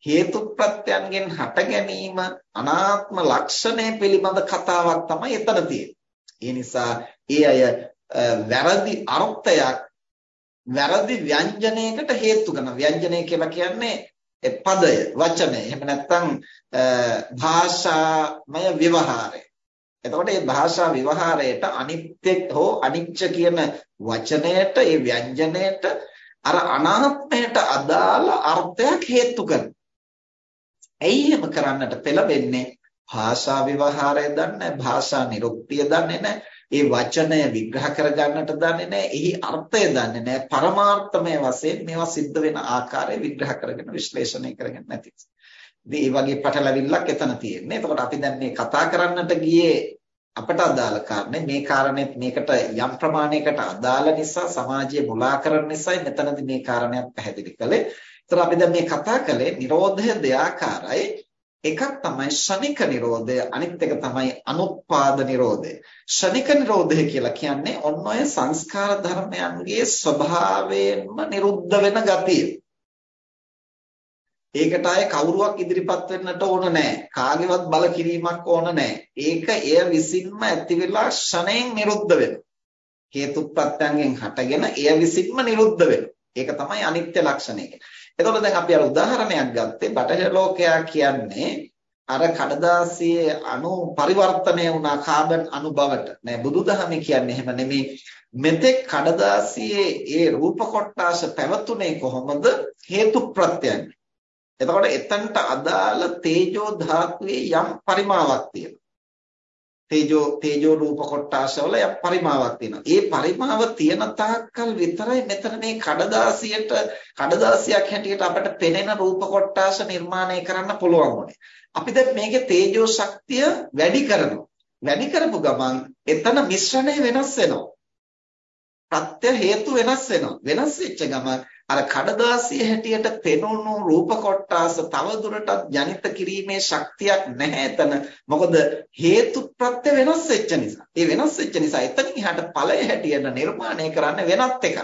හේතු ප්‍රත්‍යයන්ගෙන් හට ගැනීම අනාත්ම ලක්ෂණය පිළිබඳ කතාවක් තමයි එතන තියෙන්නේ. ඒ නිසා ඒ අය වැරදි අර්ථයක් වැරදි ව්‍යංජනයකට හේතු කරන ව්‍යංජනය කියලා කියන්නේ පදය වචනය. එහෙම නැත්නම් භාෂාමය ව්‍යවහාරය එතකොට මේ භාෂා විවහාරයට අනිත්‍ය හෝ අනිච්ච කියන වචනයට ඒ ව්‍යංජනයට අර අනාත්මයට අදාළ අර්ථයක් හේතු කරනවා. ඇයි එහෙම කරන්නට පෙළඹෙන්නේ? භාෂා විවහාරය දන්නේ භාෂා නිරුක්තිය දන්නේ නැහැ. ඒ වචනය විග්‍රහ කරගන්නට දන්නේ නැහැ. එහි අර්ථය දන්නේ නැහැ. පරමාර්ථමය වශයෙන් මේවා සිද්ධ වෙන ආකාරය විග්‍රහ කරගෙන විශ්ලේෂණය කරගෙන නැති. ඉතින් මේ වගේ පටලැවිල්ලක් එතන තියෙන්නේ. එතකොට අපි දැන් මේ කතා කරන්නට ගියේ අපට අදාළ කාරණේ මේ කාරණෙත් මේකට යම් ප්‍රමාණයකට අදාළ නිසා සමාජයේ මුලා කරන නිසා මෙතනදී මේ කාරණයක් පැහැදිලි කළේ. ඒතර අපි දැන් මේ කතා කළේ Nirodha දෙආකාරයි. එකක් තමයි ශනික නිරෝධය අනිත් එක තමයි අනුත්පාද නිරෝධය. ශනික නිරෝධය කියලා කියන්නේ ඔන්න ඔය සංස්කාර ධර්මයන්ගේ ස්වභාවයෙන්ම නිරුද්ධ වෙන ගතිය. ඒකට ආයේ කවුරුවක් ඉදිරිපත් වෙන්නට ඕන නැහැ. කාගේවත් බල කිරීමක් ඕන නැහැ. ඒක එය විසින්ම ඇති වෙලා ෂණයෙන් නිරුද්ධ වෙනවා. හේතු ප්‍රත්‍යයෙන් හටගෙන එය විසින්ම නිරුද්ධ වෙනවා. ඒක තමයි අනිත්‍ය ලක්ෂණය. එතකොට දැන් අපි අර උදාහරණයක් ගත්තේ බටහිර ලෝකයා කියන්නේ අර කඩදාසියේ අණු පරිවර්තනය වුණා කාබන් අණු බවට. නෑ බුදුදහමේ කියන්නේ එහෙම නෙමෙයි. මෙතෙක් කඩදාසියේ ඒ රූප කොටාස පැවතුනේ කොහොමද? හේතු ප්‍රත්‍යයෙන්. එතකොට එතනට අදාළ තේජෝ ධාතුවේ යම් පරිමාවක් තියෙනවා. තේජෝ තේජෝ රූප කොටාශවල යම් පරිමාවක් තියෙනවා. ඒ පරිමාව තියෙන තාක්කල් විතරයි මෙතන මේ කඩදාසියට කඩදාසියක් හැටියට අපිට පෙනෙන රූප කොටාශ නිර්මාණය කරන්න පුළුවන් වුනේ. අපි දැන් මේකේ තේජෝ ශක්තිය වැඩි කරනවා. වැඩි කරපු ගමන් එතන මිශ්‍රණය වෙනස් වෙනවා. ප්‍රත්‍ය හේතු වෙනස් වෙනවා. වෙනස් වෙච්ච ගමන් අර කඩදාසිය හැටියට පෙනුණු රූප කොටාස තව දුරටත් ජනිත කිරීමේ ශක්තියක් නැහැ එතන. මොකද හේතු ප්‍රත්‍ය වෙනස් වෙච්ච නිසා. ඒ වෙනස් වෙච්ච නිසා එතනින් එහාට ඵලය හැටියට නිර්මාණය කරන්න වෙනත් එකක්.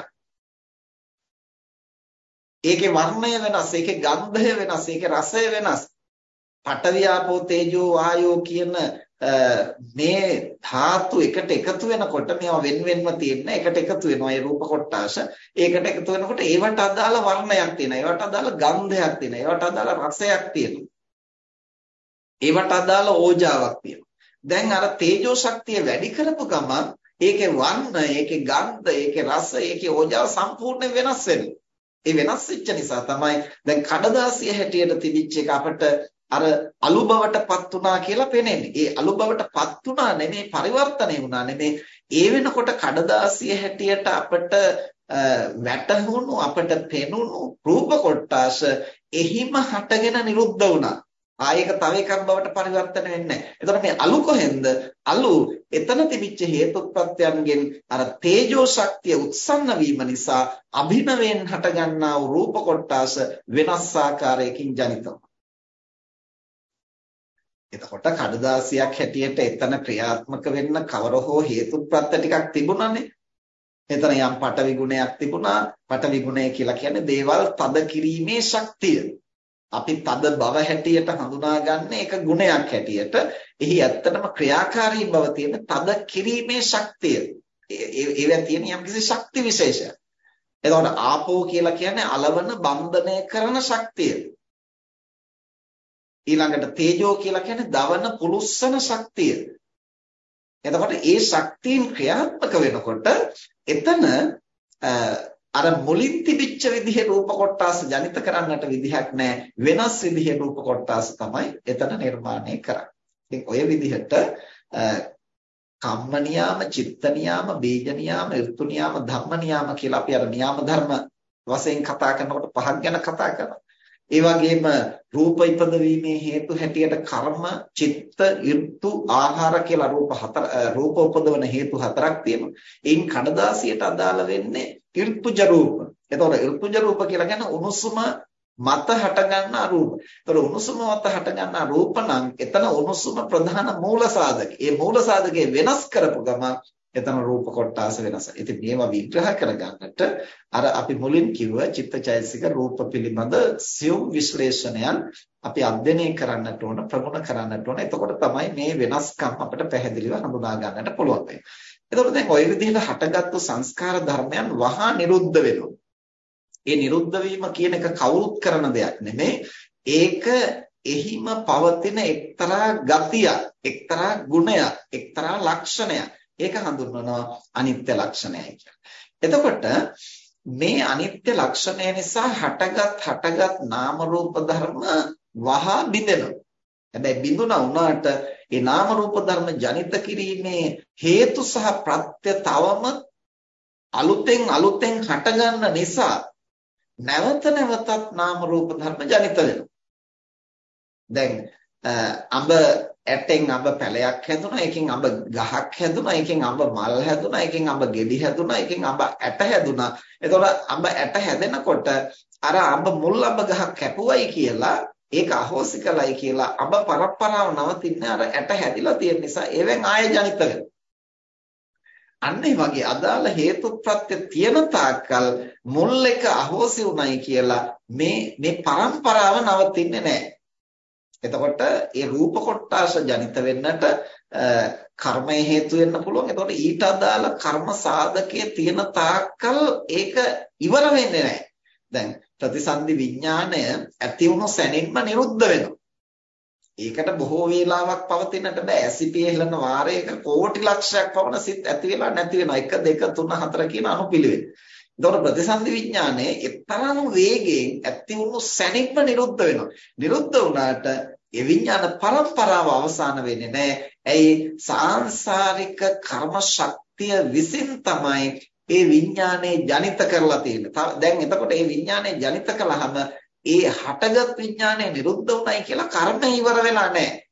ඒකේ වර්ණය වෙනස්, ඒකේ ගන්ධය වෙනස්, ඒකේ රසය වෙනස්. පඨවියාපෝ තේජෝ වායෝ කියන මේ ධාතු එකට එකතු වෙනකොට මේවා වෙන වෙනම තියෙන එකට එකතු වෙනවා. ඒ රූප කොටාස ඒකට එකතු වෙනකොට ඒවට අදාළ වර්ණයක් තියෙනවා. ඒවට අදාළ ගන්ධයක් තියෙනවා. ඒවට අදාළ රසයක් තියෙනවා. ඒවට අදාළ ඕජාවක් තියෙනවා. දැන් අර තේජෝ ශක්තිය වැඩි කරපු ගමන් ඒකේ වර්ණ ඒකේ ගන්ධ ඒකේ රස ඒකේ ඕජාව සම්පූර්ණයෙන් වෙනස් වෙනවා. ඒ වෙනස් වෙච්ච නිසා තමයි දැන් කඩදාසිය හැටියට තිබිච්ච එක අපිට අර අලු බවටපත් වුණා කියලා පෙනෙන්නේ. ඒ අලු බවටපත් වුණා නෙමෙයි පරිවර්තනය වුණා නෙමෙයි. ඒ වෙනකොට කඩදාසිය හැටියට අපිට වැටහුණු අපිට පෙනුණු රූප කොටාස එහිම හටගෙන නිරුද්ධ වුණා. ආයක තව එකක් බවට පරිවර්තන වෙන්නේ නැහැ. එතකොට මේ අලු කොහෙන්ද? අලු එතන තිබිච්ච හේතුප්‍රත්‍යයන්ගෙන් අර තේජෝ ශක්තිය උත්සන්න වීම නිසා අභිනවයෙන් හටගන්නා වූ රූප කොටාස වෙනස් ආකාරයකින් ජනිත වෙනවා. එතකොට කඩදාසියක් හැටියට එතන ක්‍රියාත්මක වෙන්න කවර හෝ හේතුප්‍රත්‍ය ටිකක් තිබුණානේ. එතන යම් පටවි ගුණයක් තිබුණා. පටවි ගුණය කියලා කියන්නේ දේවල් තද කිරීමේ ශක්තිය. අපි තද බව හැටියට හඳුනාගන්න එක ගුණයක් හැටියට එහි ඇත්තටම ක්‍රියාකාරී බව තියෙන තද කිරීමේ ශක්තිය. ඒවෙන් තියෙන යම්කිසි ශක්ති විශේෂයක්. එතකොට ආපෝ කියලා කියන්නේ అలවන බන්ධනය කරන ශක්තිය. ඊළඟට තේජෝ කියලා කියන්නේ දවන පුලුස්සන ශක්තිය. එතකොට ඒ ශක්තියින් ක්‍රියාත්මක වෙනකොට එතන අර මුලින් තිබිච්ච විදිහේ රූප කොටස් ජනිත කරන්නට විදිහක් නැහැ. වෙනස් විදිහේ රූප කොටස් තමයි එතන නිර්මාණය කරන්නේ. ඉතින් ඔය විදිහට කම්ම නියාම, චිත්ත නියාම, බීජ නියාම, ඍතු නියාම, ධම්ම නියාම කියලා අපි අර නියාම ධර්ම වශයෙන් කතා කරනකොට පහක් ගැන කතා කරනවා. ඒ වගේම රූප ඉපදවීමේ හේතු හැටියට කර්ම, චිත්ත, ඍතු, ආහාර කියලා රූප හතර රූප උපදවන හේතු හතරක් තියෙනවා. ඒන් කඩදාසියට අදාළ වෙන්නේ ඍතුජ රූප. එතකොට ඍතුජ රූප කියලා කියන්නේ උණුසුම මත හටගන්නා රූප. ඒතර උණුසුම මත හටගන්නා රූප නම් එතන උණුසුම ප්‍රධාන මූල සාධක. ඒ මූල සාධකේ වෙනස් කරපු ගමන් එතන රූප කොටාස වෙනස. ඉතින් මේවා විග්‍රහ කරගන්නට අර අපි මුලින් කිව්ව චිත්තචෛසික රූප පිළිබඳ සියුම් විශ්ලේෂණයන් අපි අධ්‍යයනය කරන්නට ඕන ප්‍රගුණ කරන්නට ඕන. එතකොට තමයි මේ වෙනස්කම් අපිට පැහැදිලිව හඳුනා ගන්නට පුළුවන් වෙන්නේ. එතකොට දැන් ওই විදිහට හටගත්තු සංස්කාර ධර්මයන් වහා නිරුද්ධ වෙනවා. ඒ නිරුද්ධ වීම කියන එක කවුරුත් කරන දෙයක් නෙමෙයි. ඒක එහිම පවතින එක්තරා ගතියක්, එක්තරා ගුණයක්, එක්තරා ලක්ෂණයක්. ඒක හඳුන්වනවා අනිත්‍ය ලක්ෂණයයි එතකොට මේ අනිත්‍ය ලක්ෂණය නිසා හටගත් හටගත් නාම රූප ධර්ම වහා බිඳෙනවා. හැබැයි බිඳුණා වුණාට ඒ නාම රූප ධර්ම ජනිත කිරීමේ හේතු සහ ප්‍රත්‍ය තවම අලුතෙන් අලුතෙන් හටගන්න නිසා නැවත නැවතත් නාම රූප ධර්ම ජනිත වෙනවා. දැන් අඹ ඇටෙන් අඹ පැලයක් හැදුනා ඒකෙන් අඹ ගහක් හැදුනා ඒකෙන් අඹ මල් හැදුනා ඒකෙන් අඹ ගෙඩි හැදුනා ඒකෙන් අඹ ඇට හැදුනා එතකොට අඹ ඇට හැදෙනකොට අර අඹ මුල් අඹ ගහක් කැපුවයි කියලා ඒක අහෝසි කළයි කියලා අඹ පරප්පරාව නවතින්නේ අර ඇට හැදිලා තියෙන නිසා ඒවෙන් ආය ජනිත වෙනවා අන්න ඒ වගේ අදාළ හේතු ප්‍රත්‍ය තියෙන තාක්කල් මුල් එක අහෝසි උනායි කියලා මේ මේ પરම්පරාව නවතින්නේ නැහැ. එතකොට ඒ රූප කොටාස ජනිත වෙන්නට කර්මය හේතු වෙන්න පුළුවන්. එතකොට ඊට අදාළ කර්ම සාධකයේ තියෙන තාක්කල් ඒක ඉවර වෙන්නේ නැහැ. දැන් ප්‍රතිසන්දි විඥාණය ඇති වුණු සැනින්ම නිරුද්ධ වෙනවා. ඒකට බොහෝ වේලාවක් පවතින්නට බෑ. ඇසිපිය හෙලන වාරයක කෝටි ලක්ෂයක් පවන සිත් ඇති වෙලා නැති වෙනවා. 1 2 3 4 කියන අනුපිළිවෙල. එතකොට ප්‍රතිසන්දි විඥානයේ එතරම් වේගයෙන් ඇති වුණු සැනින්ම නිරුද්ධ වෙනවා. නිරුද්ධ වුණාට ඒ විඥාන පරම්පරාව අවසන් වෙන්නේ නැහැ. ඇයි සාංශාරික කර්ම ශක්තිය විසින් තමයි ඒ විඥානේ ජනිත කරලා තියෙන්නේ. දැන් එතකොට මේ විඥානේ ජනිත කළාම ඒ හටගත් විඥානය නිරුද්ධ වුණයි කියලා කර්ම ඉවර වෙලා නැහැ.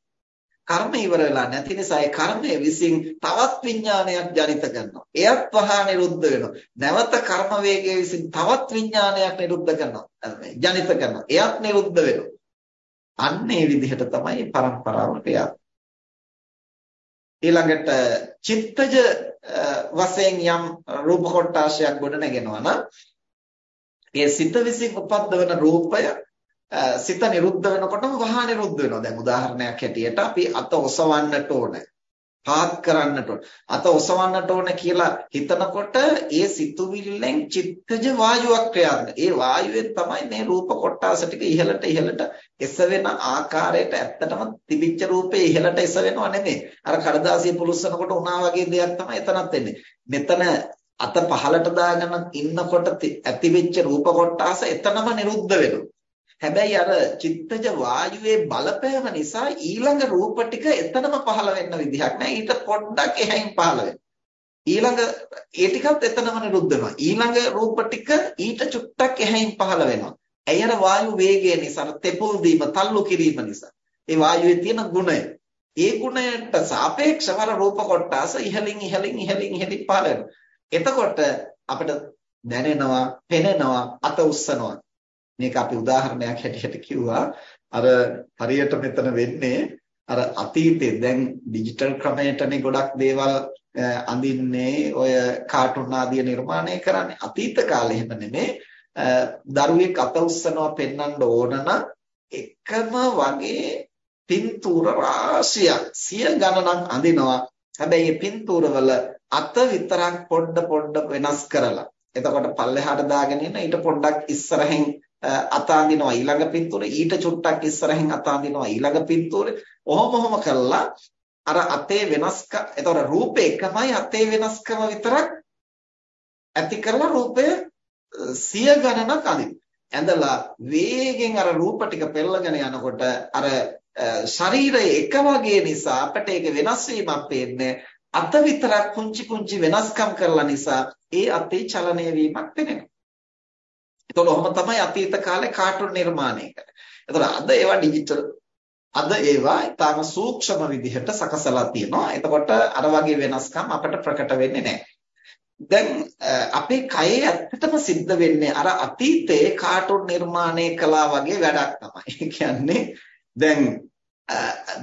කර්ම ඉවර වෙලා නැති නිසා ඒ කර්මය විසින් තවත් විඥානයක් ජනිත කරනවා. එයත් වහා නිරුද්ධ වෙනවා. නැවත කර්ම වේගය විසින් තවත් විඥානයක් නිරුද්ධ කරනවා. ජනිත කරනවා. එයත් නිරුද්ධ වෙනවා. අන්න ඒ විදිහට තමයි પરම්පරාව ක්‍රියාත්මක. ඊළඟට චිත්තජ වශයෙන් යම් රූප කොටාශයක් ගොඩ නැගෙනවා නම් ඒ සිත විසින් උපද්දවන රූපය සිත නිරුද්ධ වෙනකොටම වහා නිරුද්ධ වෙනවා. දැන් උදාහරණයක් හැටියට අපි අත ඔසවන්නට ඕනේ. පාත් කරන්නට ඕන. අත ඔසවන්නට ඕන කියලා හිතනකොට ඒ සිතුවිල්ලෙන් චිත්තජ වායුවක් ක්‍රියාත්මක. ඒ වායුවෙන් තමයි මේ රූප කොටාස ටික ඉහළට ඉහළට එසවෙන ආකාරයට ඇත්තටම තිබිච්ච රූපේ ඉහළට එසවෙනව නෙමෙයි. අර කඩදාසිය පුලුස්සනකොට උනා වගේ දෙයක් තමයි එතනත් වෙන්නේ. මෙතන අත පහලට දාගෙන ඉන්නකොට ඇතිවෙච්ච රූප කොටාස එතනම නිරුද්ධ වෙනවා. හැබැයි අර චිත්තජ වායුවේ බලපෑම නිසා ඊළඟ රූප ටික එතනම පහළ වෙන්න විදිහක් නැහැ. ඊට පොඩ්ඩක් එහයින් පහළ වෙනවා. ඊළඟ ඒ ටිකත් එතනම නිරුද්ධ වෙනවා. ඊළඟ රූප ටික ඊට චුට්ටක් එහයින් පහළ වෙනවා. ඇයර වායු වේගය නිසා තෙපුල් දීම, තල්ලු කිරීම නිසා. ඒ වායුවේ තියෙන ගුණය. ඒ ගුණයට සාපේක්ෂව රූප කොටස ඉහලින් ඉහලින් ඉහලින් ඉහලින් පහළ වෙනවා. එතකොට අපිට දැනෙනවා, පෙනෙනවා, අත උස්සනවා. මේක අපි උදාහරණයක් හැටියට කිව්වා. අර හරියට මෙතන වෙන්නේ අර අතීතේ දැන් ඩිජිටල් ක්‍රමයටනේ ගොඩක් දේවල් අඳින්නේ ඔය කාටුන් ආදිය නිර්මාණය කරන්නේ. අතීත කාලේ එහෙම නෙමෙයි. දරුවෙක් අත උස්සනවා පෙන්වන්න ඕන නම් එකම වගේ පින්තූර රාශියක් සිය ගණනක් අඳිනවා. හැබැයි මේ පින්තූරවල අත විතරක් පොඩ පොඩ වෙනස් කරලා එතකොට පල්ලෙහාට දාගෙන ඉන්න ඊට පොඩ්ඩක් ඉස්සරහින් අත අඳිනවා ඊළඟ පින්තූරේ. ඊට චුට්ටක් ඉස්සරහින් අත අඳිනවා ඊළඟ පින්තූරේ. ඔහොම ඔහොම කරලා අර අතේ වෙනස්ක එතකොට රූපේ එකමයි අතේ වෙනස්කම විතරක් ඇති කරලා රූපය සිය ගණනක් අඳින ඇඳලා වේගෙන් අර රූප ටික පෙරලගෙන යනකොට අර ශරීරය එක වගේ නිසා අපට ඒක වෙනස් වීමක් පේන්නේ. අත විතරක් කුංචි කුංචි වෙනස්කම් කරලා නිසා ඒ අතේ චලනය වීමක් වෙනවා. එතකොට ඔහොම තමයි අතීත කාලේ කාටුන් නිර්මාණය කරන්නේ. එතකොට අද ඒවා ඩිජිටල් අද ඒවා ඊටාම සූක්ෂම විදිහට සකසලා තියෙනවා. එතකොට අර වගේ වෙනස්කම් අපිට ප්‍රකට වෙන්නේ නැහැ. දැන් අපේ කයේ ඇත්තටම සිද්ධ වෙන්නේ අර අතීතයේ කාටුන් නිර්මාණය කළා වගේ වැඩක් තමයි. ඒ කියන්නේ දැන්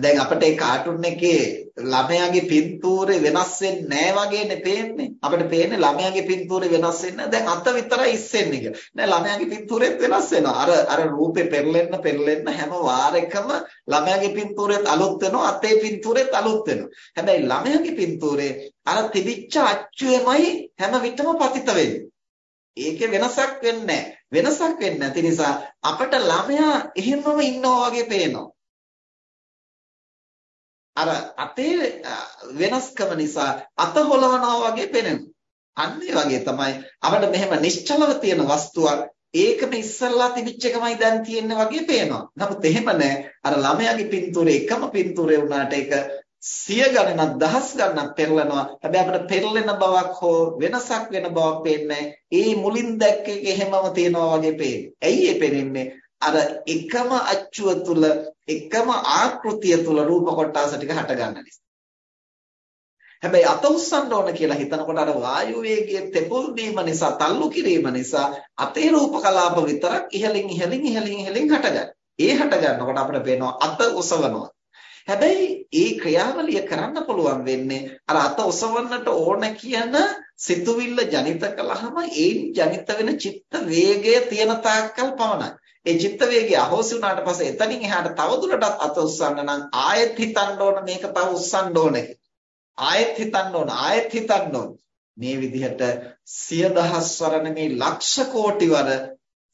දැන් අපිට ඒ කාටුන් එකේ ළමයාගේ පින්තූරේ වෙනස් වෙන්නේ නැහැ වගේනේ පේන්නේ. අපිට පේන්නේ ළමයාගේ පින්තූරේ වෙනස් වෙන්නේ දැන් අත විතරයි ඉස්සෙන්නේ කියලා. නෑ ළමයාගේ පින්තූරෙත් වෙනස් වෙනවා. අර අර රූපේ පෙරලෙන්න පෙරලෙන්න හැම වාරයකම ළමයාගේ පින්තූරෙත් අලුත් වෙනවා, අතේ පින්තූරෙත් අලුත් වෙනවා. හැබැයි ළමයාගේ පින්තූරේ අර තිබිච්ච අච්චුවේමයි හැම විටම පතිත වෙන්නේ. ඒකේ වෙනසක් වෙන්නේ වෙනසක් වෙන්නේ නැති නිසා අපට ළමයා එහෙමම ඉන්නවා වගේ පේනවා. අර අතේ වෙනස්කම නිසා අත හොලවනවා වගේ පේනවා. අන්න ඒ වගේ තමයි අපිට මෙහෙම නිශ්චලව තියෙන වස්තුවක් ඒකම ඉස්සල්ලා තිබිච්ච එකමයි දැන් තියෙන්නේ වගේ පේනවා. නමුත් එහෙම නැහැ. අර ළමයාගේ පින්තූරේ එකම පින්තූරේ වුණාට ඒක සිය ගණනක් දහස් ගණනක් පෙරලනවා. හැබැයි අපිට පෙරලෙන බවක් හෝ වෙනසක් වෙන බවක් පේන්නේ ඒ මුලින් දැක්ක එක එහෙමම තියෙනවා වගේ පේන්නේ. ඇයි ඒ පේන්නේ? අර එකම අච්චුව තුල එකම ආකෘතිය තුල රූප කොටස ටික හට ගන්න නිසා. හැබැයි අත උස්සන්න ඕන කියලා හිතනකොට අර වායු වේගයේ තෙපුල් වීම නිසා තල්ලු කිරීම නිසා අතේ රූප කලාප විතරක් ඉහළින් ඉහළින් ඉහළින් ඉහළින් හටගන්නවා. ඒ හට ගන්නකොට අපිට පේනවා අත ඔසවනවා. හැබැයි ඒ ක්‍රියාවලිය කරන්න පුළුවන් වෙන්නේ අර අත ඔසවන්නට ඕන කියන සිතුවිල්ල ජනිත කළාම ඒ ජනිත වෙන චිත්ත වේගය තියෙන තාක්කල් පමණයි. ඒ චිත්ත වේගය අහෝසි වුණාට පස්සේ එතනින් එහාට තවදුරටත් අත උස්සන්න නම් ආයෙත් හිතන්න ඕන මේක තව උස්සන්න ඕන ආයෙත් හිතන්න ඕන ආයෙත් හිතන්න ඕන. මේ විදිහට සිය දහස් වර නෙමේ ලක්ෂ කෝටි වර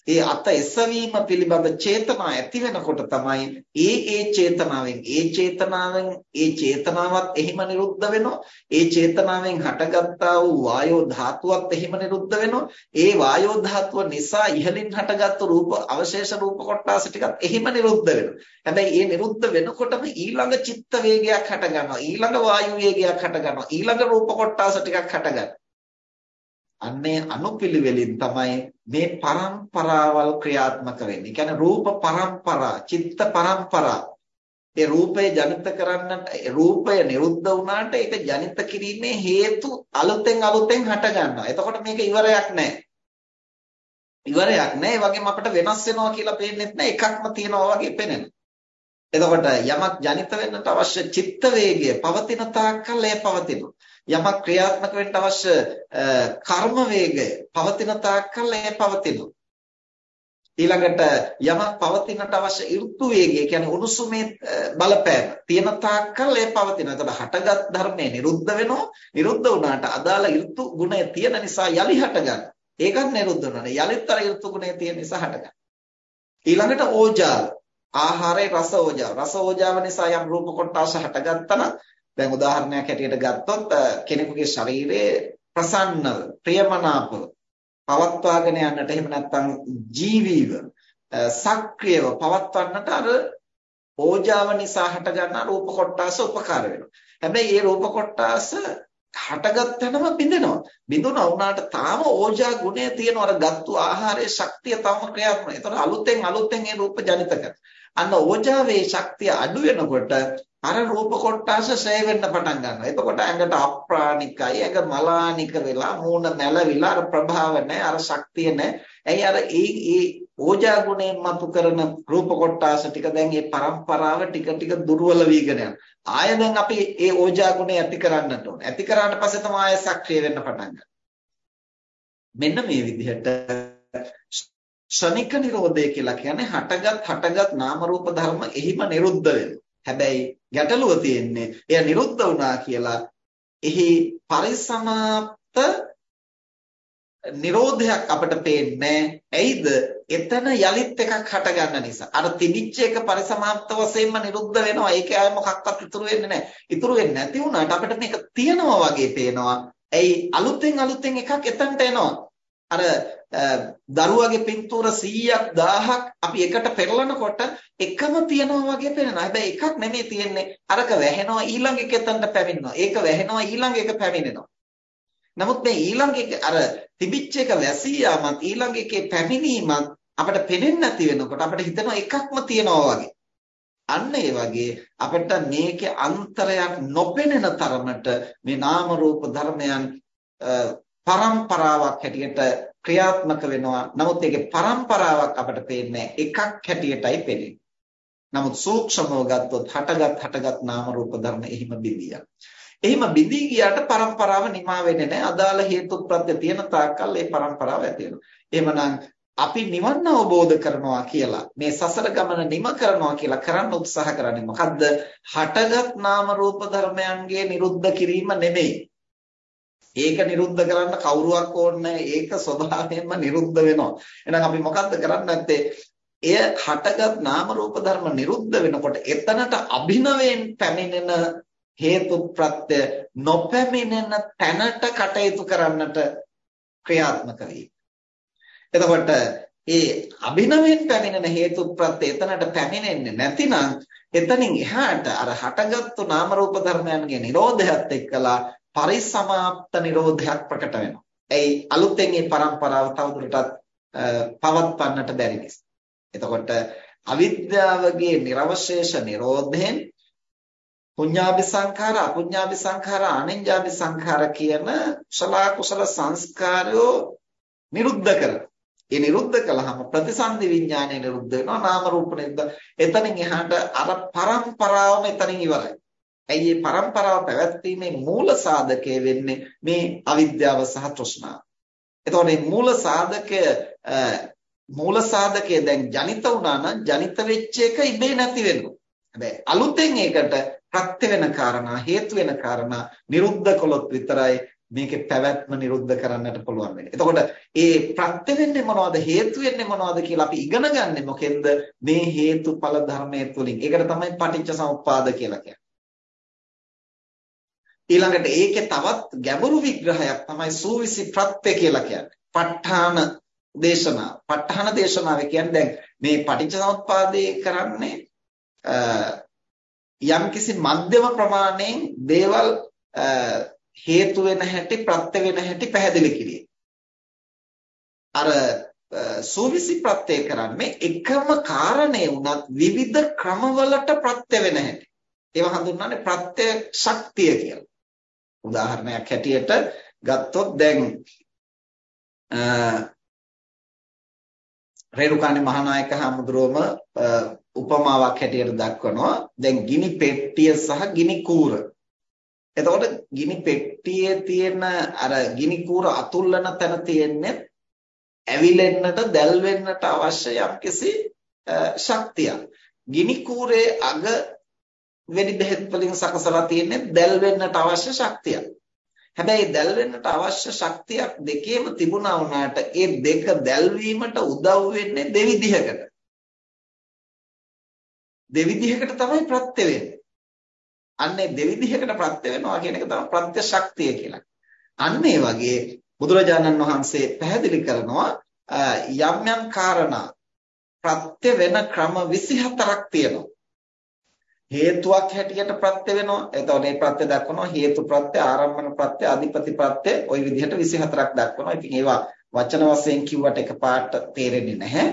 ඒ අත එසවීම පිළිබඳ චේතනා ඇති වෙනකොට තමයි ඒ ඒ චේතනාවෙන් ඒ චේතනාවෙන් ඒ චේතනාවත් එහිම නිරුද්ධ වෙනවා. ඒ චේතනාවෙන් හටගත්තා වූ වායෝ ධාතුවත් එහිම නිරුද්ධ වෙනවා. ඒ වායෝ ධාතුව නිසා ඉහළින් හටගත්තු රූප අවශේෂ රූප කොටස් ටිකත් එහිම නිරුද්ධ වෙනවා. හැබැයි ඒ නිරුද්ධ වෙනකොටම ඊළඟ චිත්ත වේගයක් හට ගන්නවා ඊළඟ වායු වේගයක් හට ගන්නවා ඊළඟ රූප කොටස් ටිකක් හට ගන්නවා අන්නේ අනුපිළිවෙලින් තමයි මේ પરම්පරාවල් ක්‍රියාත්මක වෙන්නේ. කියන්නේ රූප પરම්පරා, චිත්ත પરම්පරා. ඒ රූපය ජනිත කරන්නට රූපය නිරුද්ධ වුණාට ඒක ජනිත කිරීමේ හේතු අලුතෙන් අලුතෙන් හට ගන්නවා. එතකොට මේක ඉවරයක් නැහැ. ඉවරයක් නැහැ. ඒ වගේම අපිට වෙනස් වෙනවා කියලා පේන්නෙත් නැහැ. එකක්ම තියෙනවා වගේ පේනවා. එතකොට යමක් ජනිත වෙන්නට අවශ්‍ය චිත්ත වේගය පවතින තාක්කල් එය පවතිනවා. යමක් ක්‍රියාත්මක වෙන්න අවශ්‍ය කර්ම වේගය පවතින තාක්කල් එය පවතිනවා. ඊළඟට යමක් පවතිනට අවශ්‍ය ඍතු වේගය කියන්නේ උණුසුමේ බලපෑම තියෙන තාක්කල් ඒ පවතිනවා. එතකොට හටගත් ධර්මයේ නිරුද්ධ වෙනවා. නිරුද්ධ වුණාට අදාළ ඍතු ගුණය තියෙන නිසා යලි හටගන්න. ඒකත් නිරුද්ධ වෙනවා. යලිත් අර ඍතු ගුණය තියෙන නිසා හටගන්න. ඊළඟට ඕජාව ආහාරයේ රස ඕජාව. රස ඕජාව නිසා යම් රූප කොටස හටගත්තා නම් දැන් උදාහරණයක් හැටියට ගත්තොත් කෙනෙකුගේ ශරීරයේ ප්‍රසන්නව ප්‍රියමනාපව පවත්වාගෙන යන්නට එහෙම නැත්නම් ජීවීව සක්‍රියව පවත්වන්නට අර ඕජාව නිසා හටගන්නා රූප කොටස උපකාර වෙනවා. හැබැයි මේ රූප කොටස හටගත්තනම බිඳෙනවා. බිඳුණා වුණාට තාම ඕජා ගුණය තියෙනවා. අර ගත්තු ආහාරයේ ශක්තිය තවම ක්‍රියාත්මක. ඒතර අලුතෙන් අලුතෙන් මේ රූප ජනිත කරනවා. අන්න ඕජාවේ ශක්තිය අඩු වෙනකොට අර රූප කොටස ෂය වෙන්න පටන් ගන්නවා. එතකොට ඇඟට අප්‍රාණිකයි, ඇඟ මලානික වෙලා, මූණ නැලවිලා අර ප්‍රභාව නැහැ, අර ශක්තිය නැහැ. ඇයි අර ඒ ඒ ඕජා ගුණයෙන් මතු කරන රූප කොටස ටික දැන් මේ પરම්පරාව ටික ටික දුර්වල වීගෙන යනවා. ආය දැන් අපි ඒ ඕජා ගුණය ඇති කරන්නට ඕන. ඇති කරාට පස්සේ තමයි ආය සක්‍රිය වෙන්න පටන් මෙන්න මේ විදිහට ෂණික නිරෝධය කියලා කියන්නේ හටගත් හටගත් නාම රූප ධර්ම එහිම නිරුද්ධ වෙනවා. හැබැයි ගැටලුව තියෙන්නේ. එය නිරුද්ධ වුණා කියලා. එහි පරිසමාප්ත නිරෝධයක් අපිට පේන්නේ ඇයිද? එතන යලිත් එකක් හට ගන්න නිසා. අර තිබිච්ච එක පරිසමාප්ත වශයෙන්ම නිරුද්ධ වෙනවා. ඒකේ අය මොකක්වත් ඉතුරු වෙන්නේ නැහැ. ඉතුරු වෙන්නේ නැති වුණාට අපිට මේක තියෙනවා වගේ පේනවා. ඇයි? අලුතෙන් අලුතෙන් එකක් එතනට එනවා. අර දරුවගේ පින්තූර 100ක් 1000ක් අපි එකට පෙරලනකොට එකම තියනවා වගේ පේනවා. හැබැයි එකක් නෙමෙයි තියෙන්නේ. අරක වැහෙනවා ඊළඟ එක එතනට පැමිණෙනවා. ඒක වැහෙනවා ඊළඟ එක පැමිණෙනවා. නමුත් මේ ඊළඟ එක අර තිබිච්ච එක වැසී යාමත් ඊළඟ එකේ පැමිණීමත් අපිට පේන්නේ නැති වෙනකොට අපිට හිතෙනවා එකක්ම තියනවා වගේ. අන්න ඒ වගේ අපිට මේකේ අන්තරයක් නොපෙනෙන තරමට මේ නාම රූප ධර්මයන් පරම්පරාවක් හැටියට ක්‍රියාත්මක වෙනවා. නමුත් ඒකේ පරම්පරාවක් අපට පේන්නේ එකක් හැටියටයි පේන්නේ. නමුත් සූක්ෂමව ගත්තොත් හටගත් හටගත් නාම රූප ධර්ම එහිම බිඳියක්. එහිම බිඳී ගියාට පරම්පරාව නිමා වෙන්නේ නැහැ. අදාළ හේතුත්ප්‍රත්‍ය තියෙන තාක්කල් ඒ පරම්පරාව ඇති වෙනවා. එහෙමනම් අපි නිවන් අවබෝධ කරනවා කියලා මේ සසර ගමන නිම කරනවා කියලා කරන්න උත්සාහ කරන්නේ මොකද්ද? හටගත් නාම රූප ධර්මයන්ගේ නිරුද්ධ කිරීම නෙමෙයි. ඒක නිරුද්ධ කරන්න කවුරුවක් ඕනේ ඒක ස්වභාවයෙන්ම නිරුද්ධ වෙනවා. එහෙනම් අපි මොකද්ද කරන්නේ නැත්තේ? එය හටගත් නාම රූප ධර්ම නිරුද්ධ වෙනකොට එතනට අභිනවයෙන් පැමිණෙන හේතු ප්‍රත්‍ය නොපැමිණෙන තැනට කටයුතු කරන්නට ක්‍රියාත්මක වේ. එතකොට ඒ අභිනවයෙන් පැමිණෙන හේතු ප්‍රත්‍ය එතනට පැමිණෙන්නේ නැතිනම් එතනින් එහාට අර හටගත්තු නාම රූප ධර්මයන්ගේ නිරෝධයත් එක්කලා පරිසමාප්ත නිරෝධයක් ප්‍රකට වෙනවා. එයි අලුතෙන් මේ પરම්පරාව තවදුරටත් පවත්වන්නට බැරි නිසා. එතකොට අවිද්‍යාවගේ නිර්වශේෂ නිරෝධයෙන් පුඤ්ඤාභි සංඛාර අපුඤ්ඤාභි සංඛාර අනිඤ්ඤාභි සංඛාර කියන ශලා කුසල සංස්කාරයෝ නිරුද්ධ කරනවා. ඒ නිරුද්ධ කළාම ප්‍රතිසන්දි විඥානය නිරුද්ධ වෙනවා නාම රූප නිරුද්ධ. එතනින් එහාට අර પરම්පරාවම එතනින් ඉවරයි. ඇයි මේ પરම්පරාව පැවැත්වීමේ මූල සාධකය වෙන්නේ මේ අවිද්‍යාව සහ තෘෂ්ණාව. එතකොට මේ මූල සාධකය මූල සාධකය දැන් ජනිත වුණා නම් ජනිත වෙච්ච එක ඉබේ නැති වෙනවා. හැබැයි අලුතෙන් ඒකට ප්‍රත්‍ය වෙන කාරණා හේතු වෙන කාරණා නිරුද්ධ කළොත් විතරයි මේකේ පැවැත්ම නිරුද්ධ කරන්නට පුළුවන් වෙන්නේ. එතකොට ඒ ප්‍රත්‍ය වෙන්නේ මොනවද හේතු වෙන්නේ මොනවද කියලා අපි ඉගෙන ගන්නෙ මොකෙන්ද මේ හේතුඵල ධර්මයේ තුලින්. ඒකට තමයි පටිච්ච සමුප්පාද කියලා කියන්නේ. ඊළඟට ඒකේ තවත් ගැඹුරු විග්‍රහයක් තමයි සූවිසි ප්‍රත්‍ය කියලා කියන්නේ. ප ဋ ාණ දේශනා. ප ဋ ාණ දේශනාව කියන්නේ දැන් මේ පටිච්ච සමුප්පාදේ කරන්නේ යම්කිසි මධ්‍යම ප්‍රමාණයෙන් දේවල් හේතු වෙන හැටි ප්‍රත්‍ය වෙන හැටි පැහැදිලි කිරීම. අර සූවිසි ප්‍රත්‍ය කරන්නේ එකම කාරණේ වුණත් විවිධ ක්‍රමවලට ප්‍රත්‍ය වෙන හැටි. ඒව හඳුන්වන්නේ ප්‍රත්‍ය ශක්තිය කියලා. උදාහරණයක් හැටියට ගත්තොත් දැන් රේරුකාණේ මහානායක හමුදුරුවම උපමාවක් හැටියට දක්වනවා දැන් ගිනි පෙට්ටිය සහ ගිනි කූර. එතකොට ගිනි පෙට්ටියේ තියෙන අර ගිනි කූර අතුල්ලන තැන තියෙන්නේ ඇවිලෙන්නට දැල් වෙන්නට අවශ්‍ය යම්කිසි ශක්තියක්. ගිනි කූරේ අග වෙඩි බෙහෙත් වලින් සකසලා තියෙන්නේ දැල් වෙන්නට අවශ්‍ය ශක්තියක්. හැබැයි දැල් වෙන්නට අවශ්‍ය ශක්තියක් දෙකේම තිබුණා වුණාට ඒ දෙක දැල්වීමට උදව් වෙන්නේ දෙවිධයකට. දෙවිධයකට තමයි ප්‍රත්‍ය වෙන්නේ. අන්නේ දෙවිධයකට ප්‍රත්‍ය වෙනවා කියන එක තමයි ප්‍රත්‍ය ශක්තිය කියලා. අන්න ඒ වගේ බුදුරජාණන් වහන්සේ පැහැදිලි කරනවා යම් යම් කාරණා ප්‍රත්‍ය වෙන ක්‍රම 24ක් තියෙනවා. හේතුවක් හැටියට ප්‍රත්‍ය වෙනවා. එතකොට මේ ප්‍රත්‍ය දක්වනවා හේතු ප්‍රත්‍ය, ආරම්භන ප්‍රත්‍ය, අධිපති ප්‍රත්‍ය ওই විදිහට 24ක් දක්වනවා. ඉතින් ඒවා වචන වශයෙන් කිව්වට එකපාරට තේරෙන්නේ නැහැ.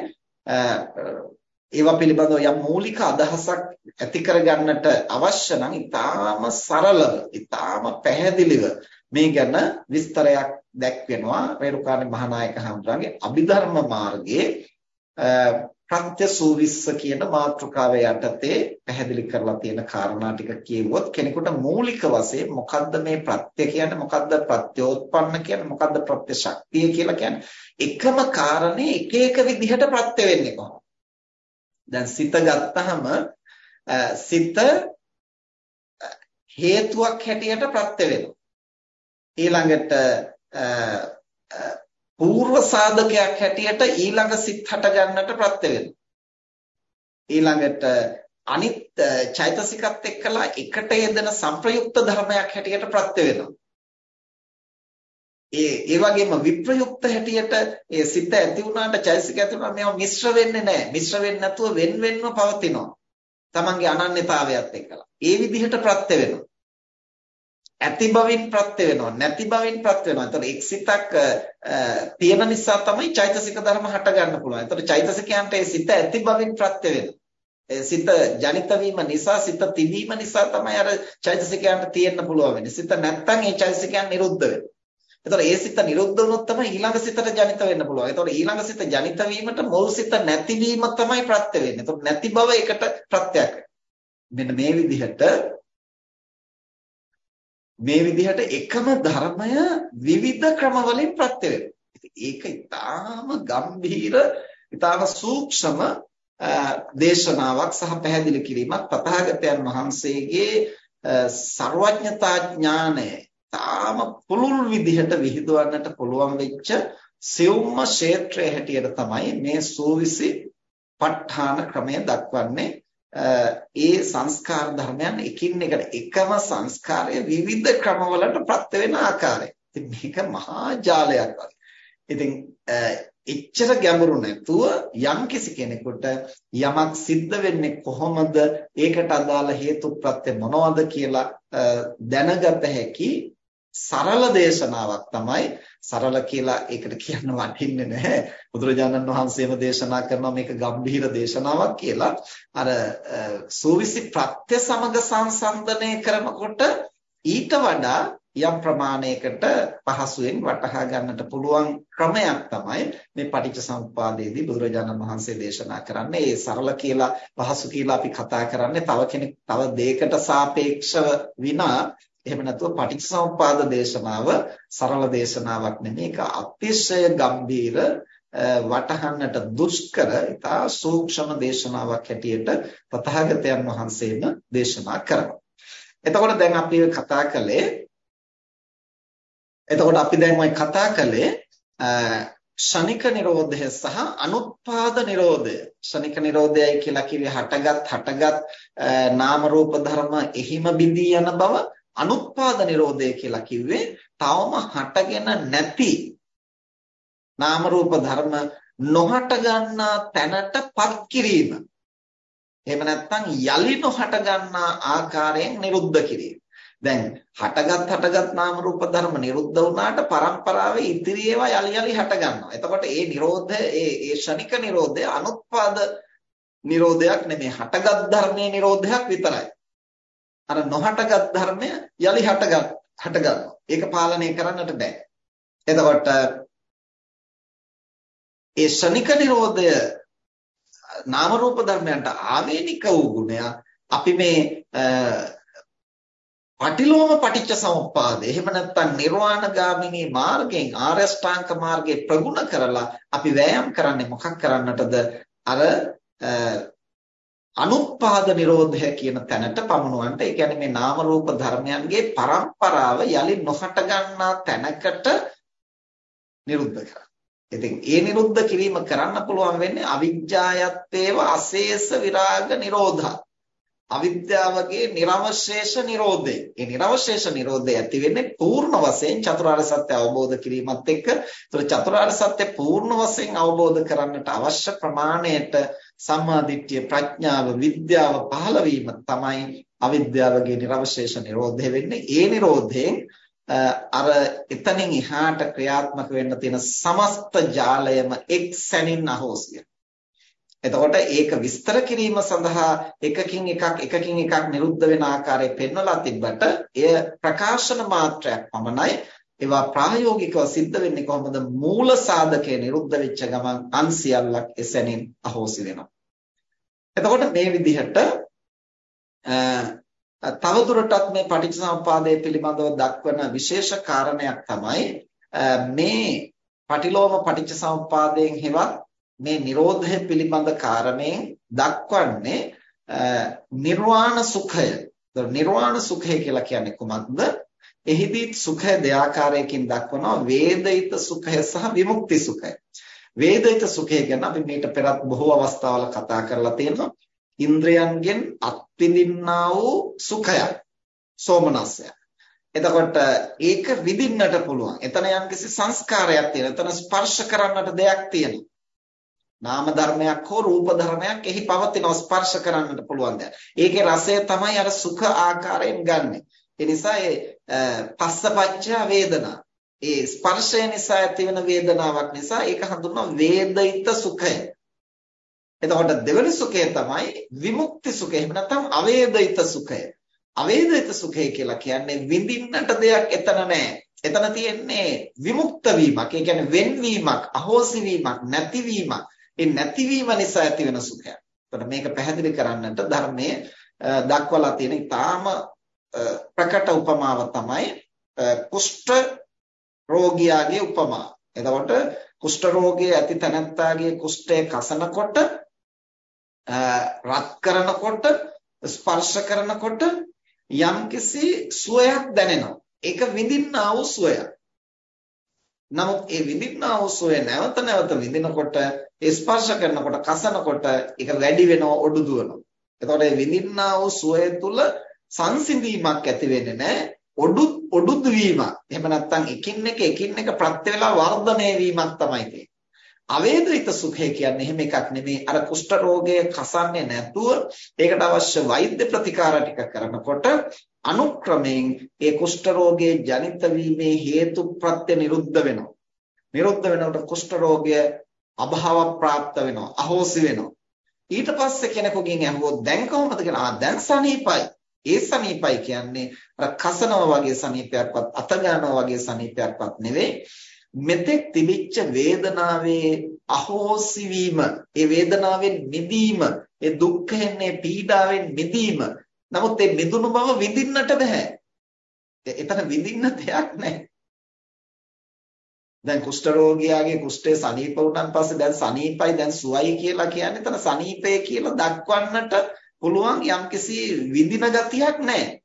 ඒවා පිළිබඳව යම් මූලික අදහසක් ඇති කරගන්නට අවශ්‍ය නම් ඊටාම සරලව, ඊටාම පැහැදිලිව මේ ගැන විස්තරයක් දැක්වෙනවා රේරුකාණේ මහානායක හඳුරන්නේ අභිධර්ම මාර්ගයේ ප්‍රත්‍ය සූවිස්ස කියන මාතෘකාව යටතේ පැහැදිලි කරලා තියෙන කාරණා ටික කියවුවොත් කෙනෙකුට මූලික වශයෙන් මොකද්ද මේ ප්‍රත්‍ය කියන්නේ මොකද්ද ප්‍රත්‍යෝත්පන්න කියන්නේ මොකද්ද ප්‍රත්‍ය ශක්තිය කියලා කියන්නේ? එකම කාරණේ එක එක විදිහට ප්‍රත්‍ය වෙන්නේ කොහොමද? දැන් සිත ගත්තහම සිත හේතුවක් හැටියට ප්‍රත්‍ය වෙනවා. ඊළඟට పూర్ව සාධකයක් හැටියට ඊළඟ සිත් හට ගන්නට ප්‍රත්‍ය වෙනවා. ඊළඟට අනිත් චෛතසිකත් එක්කලා එකට යෙදෙන සංප්‍රයුක්ත ධර්මයක් හැටියට ප්‍රත්‍ය වෙනවා. ඒ ඒ වගේම විප්‍රයුක්ත හැටියට ඒ සිත ඇති වුණාට චෛතසික ඇති වුණා මේවා මිශ්‍ර වෙන්නේ නැහැ. මිශ්‍ර වෙන්නේ නැතුව වෙන වෙනම පවතිනවා. තමන්ගේ අනන්‍යතාවයත් එක්කලා. ඒ විදිහට ප්‍රත්‍ය වෙනවා. ඇති බවින් ප්‍රත්‍ය වෙනවා නැති බවින් ප්‍රත්‍ය වෙනවා. එතකොට එක්සිතක් තියෙන නිසා තමයි චෛතසික ධර්ම හට ගන්න පුළුවන්. එතකොට චෛතසිකයන්ට ඒ සිත ඇති බවින් ප්‍රත්‍ය වෙනවා. සිත ජනිත වීම නිසා සිත තිබීම නිසා තමයි අර චෛතසිකයන්ට තියෙන්න පුළුවන් වෙන්නේ. සිත නැත්තම් ඒ චෛතසිකයන් නිරුද්ධ වෙනවා. එතකොට ඒ සිත නිරුද්ධ වුණොත් තමයි ඊළඟ සිතට ජනිත වෙන්න පුළුවන්. එතකොට ඊළඟ සිත ජනිත වීමට මුල් සිත නැතිවීම තමයි ප්‍රත්‍ය වෙන්නේ. එතකොට නැති බව එකට ප්‍රත්‍යක්. මෙන්න මේ විදිහට මේ විදිහට එකම ධර්මය විවිධ ක්‍රමවලින් ප්‍රත්‍ය ඒක ඉතාම ගම්භීර ඉතාම සූක්ෂම දේශනාවක් සහ පැහැදිලි කිරීමක් තථාගතයන් වහන්සේගේ ਸਰවඥතා ඥානය තාම පුළුල් විදිහට විහිදවන්නට පුළුවන් වෙච්ච සිවුම්ම ක්ෂේත්‍රය හැටියට තමයි මේ සූවිසි ප ဋ ාණ ක්‍රමය දක්වන්නේ. ඒ සංස්කාර ධර්මයන් එකින් එකට එකම සංස්කාරය විවිධ ක්‍රමවලට ප්‍රත්‍ය වෙන ආකාරය. ඉතින් මේක මහා ජාලයක් වගේ. ඉතින් එච්චර ගැඹුරු නැතුව යම් කිසි කෙනෙකුට යමක් සිද්ධ වෙන්නේ කොහොමද ඒකට අදාළ හේතු ප්‍රත්‍ය මොනවද කියලා දැනගත හැකි සරල දේශනාවක් තමයි සරල කියලා ඒකට කියන්න වටින්නේ නැහැ. බුදුරජාණන් වහන්සේම දේශනා කරනවා මේක ගම්භීර දේශනාවක් කියලා. අර සූවිසි ප්‍රත්‍ය සමග සංසන්දනය කරනකොට ඊට වඩා යම් ප්‍රමාණයකට පහසුවෙන් වටහා ගන්නට පුළුවන් ක්‍රමයක් තමයි මේ පටිච්චසමුප්පාදයේදී බුදුරජාණන් වහන්සේ දේශනා කරන්නේ. ඒ සරල කියලා පහසු කියලා අපි කතා කරන්නේ තව කෙනෙක් තව දෙයකට සාපේක්ෂව විනා එහෙම නැතුව පටිච්චසමුප්පාද දේශනාව සරල දේශනාවක් නෙමෙයි. ඒක අතිශය ගම්භීර වටහන්නට දුෂ්කර ඉතා සූක්ෂම දේශනාවක් හැටියට තථාගතයන් වහන්සේම දේශනා කරනවා. එතකොට දැන් අපි කතා කළේ එතකොට අපි දැන් ওই කතා කළේ ෂණික නිරෝධය සහ අනුත්පාද නිරෝධය. ෂණික නිරෝධයයි කියලා කිව්වේ හටගත් හටගත් නාම රූප ධර්ම එහිම බිඳී යන බව අනුත්පාද නිරෝධය කියලා කිව්වේ තවම හටගෙන නැති නාම රූප ධර්ම නොහට ගන්නා තැනටපත් කිරීම. එහෙම නැත්නම් යලි නොහට ගන්නා ආකාරයෙන් නිරුද්ධ කිරීම. දැන් හටගත් හටගත් නාම රූප ධර්ම නිරුද්ධ වුණාට පරම්පරාවේ ඉතිරි ඒවා යලි යලි හට ගන්නවා. එතකොට ඒ නිරෝධය ඒ ඒ ෂණික නිරෝධය අනුත්පාද නිරෝධයක් නෙමෙයි හටගත් ධර්මයේ නිරෝධයක් විතරයි. අර නොහටගත් ධර්මය යලි හටගත් හටගන්නවා. ඒක පාලනය කරන්නට බෑ. එතකොට ඒ ශනික නිරෝධය නාම රූප ධර්මයන්ට ආවේනික වූ ගුණය අපි මේ පටිලෝම පටිච්ච සමුප්පාද එහෙම නැත්නම් නිර්වාණ ගාමිනී මාර්ගයෙන් ආරෂ්ඨාංග මාර්ගයේ ප්‍රගුණ කරලා අපි වෑයම් කරන්නේ මොකක් කරන්නටද අර අනුත්පාද නිරෝධය කියන තැනට පමුණුවන්ට ඒ කියන්නේ මේ නාම රූප ධර්මයන්ගේ පරම්පරාව යලි නොහට ගන්නා තැනකට නිරුද්ධ කරා. ඉතින් ඒ නිරුද්ධ කිරීම කරන්න පුළුවන් වෙන්නේ අවිජ්ජායත්තේව අශේෂ විරාග නිරෝධා. අවිද්‍යාවගේ නිර්වශේෂ නිරෝධය. ඒ නිර්වශේෂ නිරෝධය ඇති වෙන්නේ පූර්ණ වශයෙන් චතුරාර්ය සත්‍ය අවබෝධ කිරීමත් එක්ක. ඒතර චතුරාර්ය සත්‍ය පූර්ණ වශයෙන් අවබෝධ කරන්නට අවශ්‍ය ප්‍රමාණයට සම්මා දිට්ඨිය ප්‍රඥාව විද්‍යාව පහළ වීම තමයි අවිද්‍යාවගේ නිර්වශේෂ නිරෝධය වෙන්නේ. ඒ නිරෝධයෙන් අර එතනින් එහාට ක්‍රියාත්මක වෙන්න තියෙන සමස්ත ජාලයම එක් සැනින් අහෝසිය. එතකොට ඒක විස්තර කිරීම සඳහා එකකින් එකක් එකකින් එකක් නිරුද්ධ වෙන ආකාරය පෙන්වලා තිබ්බට එය ප්‍රකාශන මාත්‍රයක් පමණයි ඒවා ප්‍රායෝගිකව සිද්ධ වෙන්නේ කොහොමද මූල සාධකය නිරුද්ධ වෙච්ච ගමන් අන් සියල්ලක් එසැනින් අහෝසි වෙනවා එතකොට මේ විදිහට තවදුරටත් මේ පටිච්චසමුපාදය පිළිබඳව දක්වන විශේෂ කාරණයක් තමයි මේ පටිලෝම පටිච්චසමුපාදයෙන් හෙවත් මේ Nirodha පිළිබඳ කාරණයෙන් දක්වන්නේ නිර්වාණ සුඛය. නිර්වාණ සුඛය කියලා කියන්නේ කොහොමද? එහිදී සුඛය දෙආකාරයකින් දක්වනවා වේදිත සුඛය සහ විමුක්ති සුඛය. වේදිත සුඛය ගැන අපි මීට පෙරත් බොහෝ අවස්ථාවල කතා කරලා තියෙනවා. ඉන්ද්‍රයන්ගෙන් අත්විඳින්නා වූ සුඛයක්. සෝමනස්සය. එතකොට ඒක විඳින්නට පුළුවන්. එතන යම්කිසි සංස්කාරයක් තියෙනවා. එතන ස්පර්ශ කරන්නට දෙයක් තියෙනවා. නාම ධර්මයක් හෝ රූප ධර්මයක් එහි පවතින ස්පර්ශ කරන්නට පුළුවන් දෙයක්. ඒකේ රසය තමයි අර සුඛ ආකාරයෙන් ගන්නෙ. ඒ නිසා ඒ පස්සපච්ච වේදනා. ඒ ස්පර්ශය නිසා ඇතිවන වේදනාවක් නිසා ඒක හඳුන්වනවා වේදිත සුඛය. එතකොට දෙවෙනි සුඛය තමයි විමුක්ති සුඛය. එහෙම නැත්නම් අවේදිත සුඛය. අවේදිත සුඛය කියලා කියන්නේ විඳින්නට දෙයක් එතන නැහැ. එතන තියෙන්නේ විමුක්ත වීමක්. ඒ කියන්නේ වෙන්වීමක්, අහෝසි වීමක්, නැතිවීමක්. ඒ නැතිවීම නිසා ඇතිවෙන සුඛයක්. එතකොට මේක පැහැදිලි කරන්නට ධර්මයේ දක්වලා තියෙන ඊටාම ප්‍රකට උපමාව තමයි කුෂ්ඨ රෝගියාගේ උපමාව. එතකොට කුෂ්ඨ රෝගයේ ඇති තැනැත්තාගේ කුෂ්ඨය කසනකොට රත් කරනකොට ස්පර්ශ කරනකොට යම්කිසි සුවයක් දැනෙනවා. ඒක විඳින්නා වූ සුවයක්. නමුත් ඒ විඳින්නා වූ සුවය නැවත නැවත විඳිනකොට ස්පර්ශ කරනකොට කසනකොට ඒක වැඩි වෙනවා ඔඩු දුවනවා. එතකොට මේ විඳින්නා වූ සුවය තුල සංසිඳීමක් ඇති වෙන්නේ නැහැ. ඔඩු ඔඩුද වීමක්. එහෙම නැත්නම් එකින් එක එකින් එක ප්‍රත්‍ය වේලා වර්ධනය වීමක් තමයි තියෙන්නේ. අවේදිත සුඛය කියන්නේ එහෙම එකක් නෙමෙයි. අර කුෂ්ඨ රෝගය කසන්නේ නැතුව ඒකට අවශ්‍ය වෛද්‍ය ප්‍රතිකාර ටික කරනකොට අනුක්‍රමයෙන් ඒ කුෂ්ඨ රෝගයේ ජනිත වීමේ හේතු ප්‍රත්‍ය නිරුද්ධ වෙනවා. නිරුද්ධ වෙනකොට කුෂ්ඨ රෝගය අභාව ප්‍රාප්ත වෙනවා. අහෝසි වෙනවා. ඊට පස්සේ කෙනෙකුගෙන් අහුවොත් දැන් කොහොමද කියලා ආ දැන් සනීපයි ඒ සනීපයි කියන්නේ අර කසනවා වගේ සනීපයක්වත් අත ගන්නවා වගේ සනීපයක්වත් නෙවෙයි. මෙතෙක් තිබිච්ච වේදනාවේ අහෝසි වීම, ඒ වේදනාවෙන් මිදීම, ඒ දුක්ඛයෙන් පීඩාවෙන් මිදීම. නමුත් ඒ මිදුණු බව විඳින්නට බෑ. එතන විඳින්න දෙයක් නැහැ. දැන් කුෂ්ඨ රෝගියාගේ කුෂ්ඨය සනීප වුණාන් පස්සේ දැන් සනීපයි දැන් සුවයි කියලා කියන්නේ එතන සනීපය කියලා දක්වන්නට පුළුවන් යම්කිසි විඳින ගතියක් නැහැ.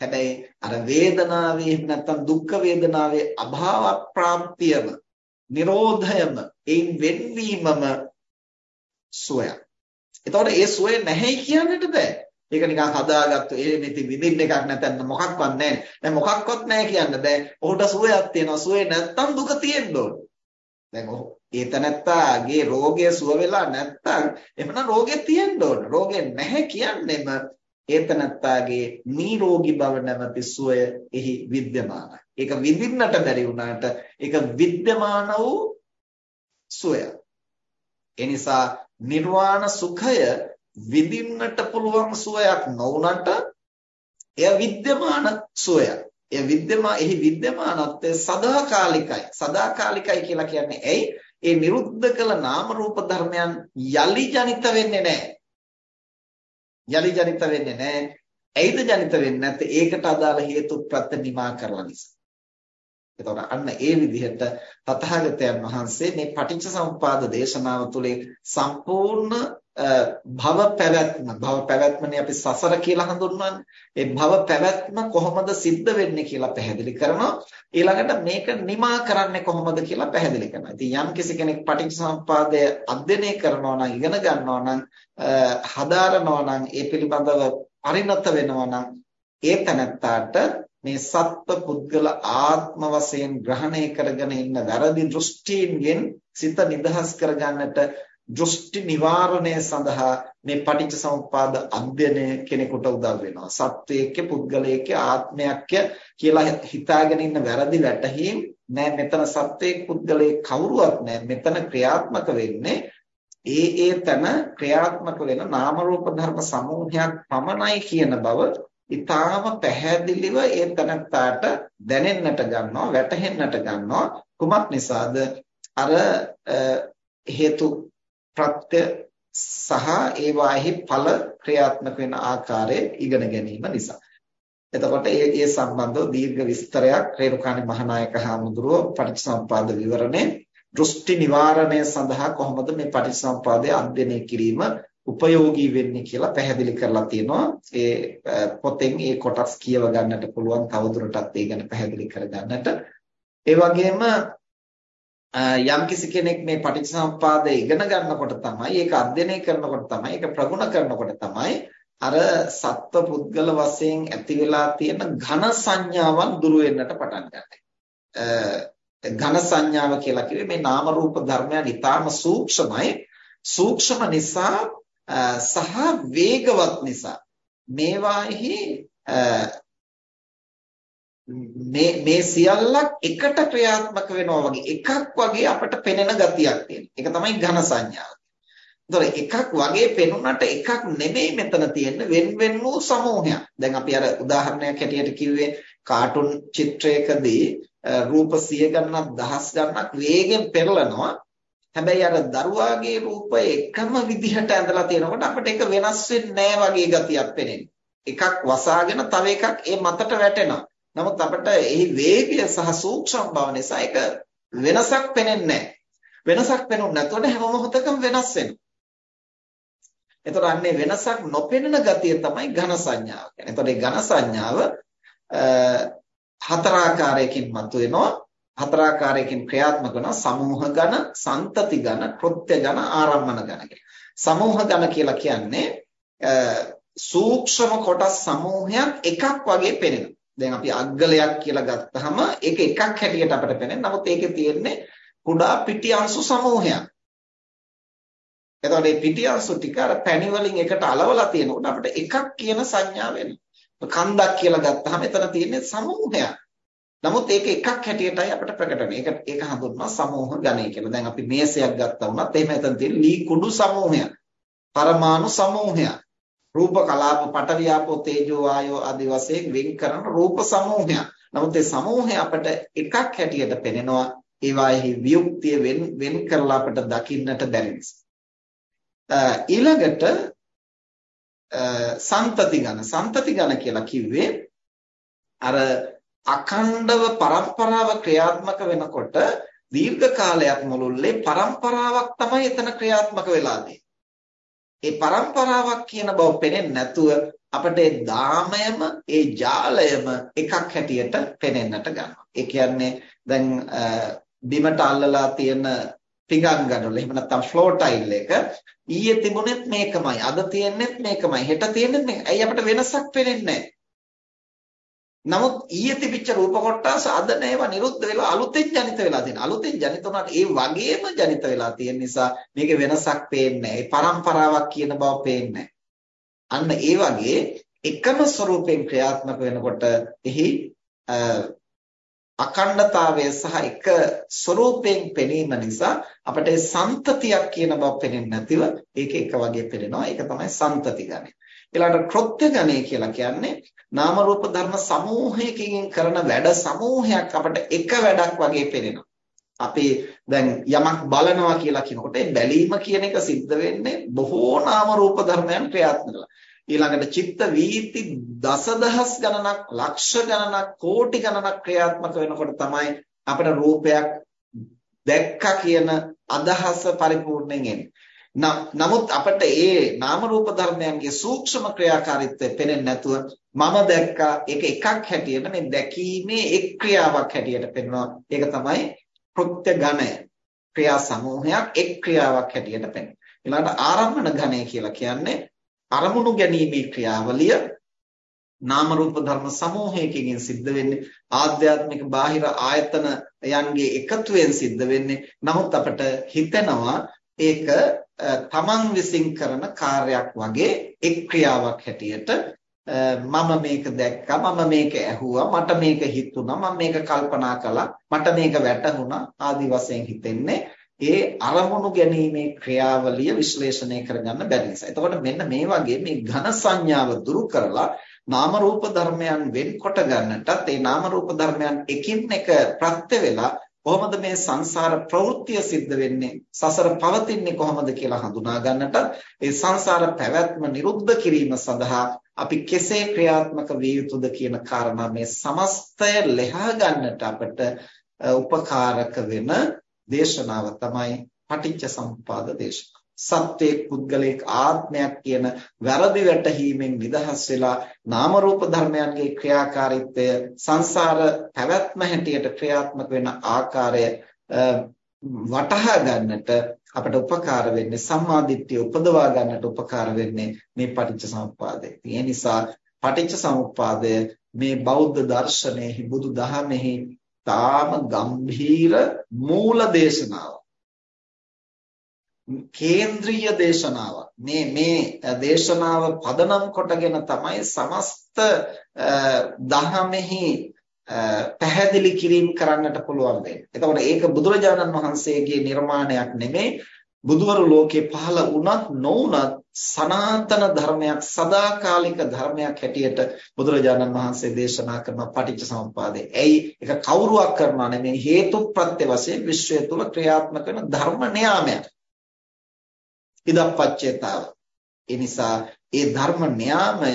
හැබැයි අර වේදනාවේ නැත්තම් දුක්ඛ වේදනාවේ අභාව ප්‍රාප්තියම නිරෝධයම ඒන් වෙන්වීමම සුවයක්. එතකොට ඒ සුවය නැහැ කියන්නට බෑ. ඒක නිකන් හදාගත්තු ඒ මෙති විඳින්න එකක් නැත්නම් මොකක්වත් නැහැ. දැන් මොකක්වත් නැහැ කියන්න බෑ. ඔහුට සුවයක් තියෙනවා. සුවේ නැත්තම් දුක තියෙන්න ඕන. දැන් ඒ තනත්තාගේ රෝගය සුව වෙලා නැත්නම් එමනම් රෝගෙ තියෙන්න ඕන. රෝගෙ නැහැ කියන්නේම ඒ තනත්තාගේ නිරෝගී බව නැමැති සුවය එහි विद्यමානයි. ඒක විඳින්නට බැරි වුණාට ඒක विद्यමාන වූ සුවය. ඒ නිසා නිර්වාණ සුඛය විඳින්නට පුළුවන් සුවයක් නොවුනට එය विद्यමාන සුවයක්. එය විද්‍යමා එහි විද්‍යමානත්වය සදාකාලිකයි. සදාකාලිකයි කියලා කියන්නේ ඇයි? ඒ නිරුද්ධ කළ නාම රූප ධර්මයන් යලි ජනිත වෙන්නේ නැහැ. යලි ජනිත වෙන්නේ නැහැ. ඇයිද ජනිත වෙන්නේ නැත්තේ? ඒකට අදාළ හේතු ප්‍රත්‍ය නිමා කරලා නිසා. එතකොට අන්න ඒ විදිහට තථාගතයන් වහන්සේ මේ පටිච්චසමුප්පාද දේශනාව තුළින් සම්පූර්ණ භව පැවැත්ම භව පැවැත්මනේ අපි සසර කියලා හඳුන්වන්නේ. ඒ භව පැවැත්ම කොහොමද සිද්ධ වෙන්නේ කියලා පැහැදිලි කරනවා. ඊළඟට මේක නිමා කරන්නේ කොහොමද කියලා පැහැදිලි කරනවා. ඉතින් යම් කිසි කෙනෙක් පටිච්චසමුප්පාදය අධ්‍යයනය කරනවා නම් ඉගෙන ගන්නවා නම් හදාරනවා නම් ඒ පිළිබඳව පරිණත වෙනවා නම් ඒ තැනත්තාට මේ සත්ව පුද්ගල ආත්ම වශයෙන් ග්‍රහණය කරගෙන ඉන්න වැරදි දෘෂ්ටීන්ගෙන් සිත නිදහස් කරගන්නට දෘෂ්ටි නිවාරණය සඳහා මේ පටිච්චසමුප්පාද අධ්‍යයනය කෙනෙකුට උදව් වෙනවා. සත්වයේක පුද්ගලයේක ආත්මයක් කියලා හිතාගෙන ඉන්න වැරදි වැටහීම් නෑ. මෙතන සත්වයේක පුද්ගලයේ කවුරුවත් නෑ. මෙතන ක්‍රියාත්මක වෙන්නේ ඒ ඒ තන ක්‍රියාත්මක වෙන නාම රූප ධර්ම සමූහයක් පමණයි කියන බව ඊටාම පැහැදිලිව ඒ තනත්තාට දැනෙන්නට ගන්නවා වැටහෙන්නට ගන්නවා. කුමක් නිසාද? අර හේතු ප්‍රත්‍ය සහ ඒවාෙහි ඵල ක්‍රියාත්මක වෙන ආකාරය ඉගෙන ගැනීම නිසා. එතකොට ඒ ඒ සම්බන්ධව දීර්ඝ විස්තරයක් රේරුකාණේ මහානායක හාමුදුරුව පටිච්චසමුපාද විවරණේ දෘෂ්ටි නිවාරණය සඳහා කොහොමද මේ පටිච්චසමුපාදය අධ්‍යයනය කිරීම උපයෝගී වෙන්නේ කියලා පැහැදිලි කරලා තියෙනවා. ඒ පොතෙන් ඒ කොටස් කියව ගන්නට පුළුවන් තවදුරටත් ඒ ගැන පැහැදිලි කර ගන්නට. ඒ වගේම යම්කිසි කෙනෙක් මේ පටිච්චසමුප්පාදය ඉගෙන ගන්නකොට තමයි ඒක අධ්‍යයනය කරනකොට තමයි ඒක ප්‍රගුණ කරනකොට තමයි අර සත්ව පුද්ගල වශයෙන් ඇති වෙලා තියෙන ඝන සංඥාවන් දුරු වෙන්නට පටන් ගන්නවා. ඝන සංඥාව කියලා කිව්වේ මේ නාම රූප ධර්මයන් ඊටාම සූක්ෂමයි. සූක්ෂම නිසා සහ වේගවත් නිසා මේවාෙහි මේ මේ සියල්ලක් එකට ක්‍රියාත්මක වෙනවා වගේ එකක් වගේ අපට පෙනෙන ගතියක් තියෙනවා. ඒක තමයි ඝන සංඥාව. ඒතොර එකක් වගේ පෙනුනට එකක් නෙමෙයි මෙතන තියෙන්නේ වෙන වෙන වූ සමූහයක්. දැන් අපි අර උදාහරණයක් හැටියට කිව්වේ කාටුන් චිත්‍රයකදී රූප සිය ගණනක් දහස් ගණනක් වේගෙන් පෙරලනවා. හැබැයි අර දරුවාගේ රූපය එකම විදිහට ඇඳලා තියෙනකොට අපිට ඒක වෙනස් වෙන්නේ නැහැ වගේ ගතියක් පෙනෙනවා. එකක් වසාගෙන තව එකක් ඒ මතට වැටෙනවා. නමුත් අපිට එහි වේගය සහ සූක්ෂම බව නිසා ඒක වෙනසක් පේන්නේ නැහැ. වෙනසක් පේනුනේ නැතොට හැම මොහොතකම වෙනස් වෙනවා. එතකොට අන්නේ වෙනසක් නොපෙනෙන ගතිය තමයි ඝන සංඥාව කියන්නේ. එතකොට මේ ඝන සංඥාව හතර ආකාරයකින් මතුවෙනවා. හතර ආකාරයකින් ක්‍රියාත්මක වෙනවා. සමූහ ඝන, සන්තති ඝන, කෘත්‍ය ඝන, ආරම්මන ඝන සමූහ ඝන කියලා කියන්නේ සූක්ෂම කොටස් සමූහයක් එකක් වගේ පෙනෙනවා. දැන් අපි අග්ගලයක් කියලා ගත්තාම ඒක එකක් හැටියට අපිට පේන්නේ. නමුත් ඒකේ තියෙන්නේ කුඩා පිටි අංශු සමූහයක්. එතකොට මේ පිටියංශු ටික අර පැණි වලින් එකට අලවලා තියෙනකොට අපිට එකක් කියන සංඥාව එනවා. කන්දක් කියලා ගත්තාම එතන තියෙන්නේ සමූහයක්. නමුත් ඒක එකක් හැටියටයි අපිට ප්‍රකට වෙන්නේ. ඒක ඒක හඳුන්වනවා සමූහ ගණය කියලා. දැන් අපි මේසයක් ගත්තා වුණත් එහෙම එතන තියෙන ලී කුඩු සමූහයක්. පරමාණු සමූහයක්. රූප කලාප පඨවි ආපෝ තේජෝ ආයෝ ආදි වශයෙන් වෙන් කරන රූප සමූහයක්. නමුත් ඒ සමූහය අපට එකක් හැටියට පෙනෙනවා. ඒවාෙහි වියුක්තිය වෙන් වෙන් කරලා අපට දකින්නට බැරි ඊළඟට සන්තති ගණ සන්තති ගණ කියලා කිව්වේ අර අඛණ්ඩව પરම්පරාව ක්‍රියාත්මක වෙනකොට දීර්ඝ කාලයක් මුළුල්ලේ પરම්පරාවක් තමයි එතන ක්‍රියාත්මක වෙලා තියෙන්නේ. ඒ પરම්පරාවක් කියන බව පේන්නේ නැතුව අපිට ඒ දාමයම ඒ ජාලයම එකක් හැටියට පේනෙන්නට ගන්නවා. ඒ කියන්නේ දැන් බිමට අල්ලලා තියෙන ටිකක් ගන්නවල එහෙම නැත්නම් ෆ්ලෝර් ටයිල් එක ඊයේ තිබුණෙත් මේකමයි අද තියෙන්නෙත් මේකමයි හෙට තියෙන්නෙත් මේක. ඇයි අපිට වෙනසක් පේන්නේ නමුත් ඊයේ තිබිච්ච රූප කොටස් අද නේව නිරුද්ධ වෙලා අලුතෙන් ජනිත වෙලා තියෙන. අලුතෙන් ජනිත වුණාට ඒ වගේම ජනිත වෙලා තියෙන නිසා මේකේ වෙනසක් පේන්නේ නැහැ. ඒ පරම්පරාවක් කියන බව පේන්නේ අන්න ඒ වගේ එකම ස්වરૂපයෙන් ක්‍රියාත්මක වෙනකොට එහි අඛණ්ඩතාවය සහ එක ස්වરૂපයෙන් පෙනීම නිසා අපිට ඒ සන්තතියක් කියන බව පෙනෙන්නේ නැතිව ඒක එක වගේ පෙනෙනවා. ඒක තමයි සන්තති ගණය. ඊළඟට කෘත්‍ය ගණය කියලා කියන්නේ නාම රූප ධර්ම සමූහයකින් කරන වැඩ සමූහයක් අපිට එක වැඩක් වගේ පෙනෙනවා. අපි දැන් යමක් බලනවා කියලා කියනකොට බැලීම කියන එක සිද්ධ වෙන්නේ බොහෝ නාම රූප ධර්මයන් ක්‍රියාත්මක ඊළඟට චිත්ත වීති දසදහස් ගණනක් ලක්ෂ ගණනක් කෝටි ගණනක් ක්‍රියාත්මක වෙනකොට තමයි අපිට රූපයක් දැක්කා කියන අදහස පරිපූර්ණයෙන් එන්නේ. නමුත් අපිට ඒ නාම රූප ධර්මයන්ගේ සූක්ෂම ක්‍රියාකාරීත්වය පේන්නේ නැතුව මම දැක්කා ඒක එකක් හැටියට මේ දැකීමේ එක් ක්‍රියාවක් හැටියට පෙන්වනවා. ඒක තමයි කෘත්‍ය ඝණය. ක්‍රියා සමූහයක් එක් ක්‍රියාවක් හැටියට පෙන්වනවා. ඊළඟට ආරම්භන ඝණය කියලා කියන්නේ අරමුණු ගැනීමේ ක්‍රියාවලිය නාම රූප ධර්ම සමූහයකින් සිද්ධ වෙන්නේ ආධ්‍යාත්මික බාහිර ආයතන යන්ගේ එකතුවෙන් සිද්ධ වෙන්නේ නමුත් අපිට හිතෙනවා ඒක තමන් විසින් කරන කාර්යයක් වගේ එක් ක්‍රියාවක් හැටියට මම මේක දැක්කා මම මේක ඇහුවා මට මේක හිතුණා මම මේක කල්පනා කළා මට මේක වැටහුණා ආදි වශයෙන් හිතෙන්නේ ඒ අරමුණු ගැනීමේ ක්‍රියාවලිය විශ්ලේෂණය කරගන්න බැරි නිසා. එතකොට මෙන්න මේ වගේ මේ ඝන සංඥාව දුරු කරලා නාම රූප ධර්මයන් වෙන්කොට ගන්නටත් ඒ නාම රූප ධර්මයන් එකින් එක ප්‍රත්‍ය වෙලා කොහොමද මේ සංසාර ප්‍රවෘත්තිය සිද්ධ වෙන්නේ සසර පවතින්නේ කොහොමද කියලා හඳුනා ගන්නටත් ඒ සංසාර පැවැත්ම නිරුද්ධ කිරීම සඳහා අපි කෙසේ ක්‍රියාත්මක විය යුතුද කියන කාරණා මේ සමස්තය ලෙහා ගන්නට අපට උපකාරක වෙන දේශනාව තමයි පටිච්ච සමුප්පාද දේශනාව. සත්‍යයේ පුද්ගලික ආත්මයක් කියන වැරදි වැටහීමෙන් නිදහස් වෙලා නාම රූප ධර්මයන්ගේ ක්‍රියාකාරීත්වය සංසාර පැවැත්ම හැටියට ක්‍රියාත්මක වෙන ආකාරය වටහා ගන්නට අපට උපකාර වෙන්නේ සම්මාදිට්ඨිය උපදවා ගන්නට උපකාර වෙන්නේ මේ පටිච්ච සමුප්පාදය. ඒ නිසා පටිච්ච සමුප්පාදය මේ බෞද්ධ දර්ශනයේ බුදු දහමෙහි තාම ගම්භීර මූල දේශනාවක්. කේන්ද්‍රීය දේශනාවක්. මේ මේ දේශනාව පදනම් කොටගෙන තමයි සමස්ත දහමෙහි පැහැදිලි කිරීම කරන්නට පුළුවන් වෙන්නේ. එතකොට ඒක බුදුරජාණන් වහන්සේගේ නිර්මාණයක් නෙමෙයි බුදුවරු ලෝකේ පහළ වුණත් නොවුණත් සනාතන ධර්මයක් සදාකාලික ධර්මයක් හැටියට බුදුරජාණන් වහන්සේ දේශනා කරන පටිච්ච සමුප්පාදේ. ඇයි? ඒක කවුරුවක් කරනවා නෙමෙයි හේතු ප්‍රත්‍ය වශයෙන් විශ්වය තුල ක්‍රියාත්මක වෙන ධර්ම න්යාමයක්. ඉදප්පච්චේතාව. ඒ නිසා ඒ ධර්ම න්යාමය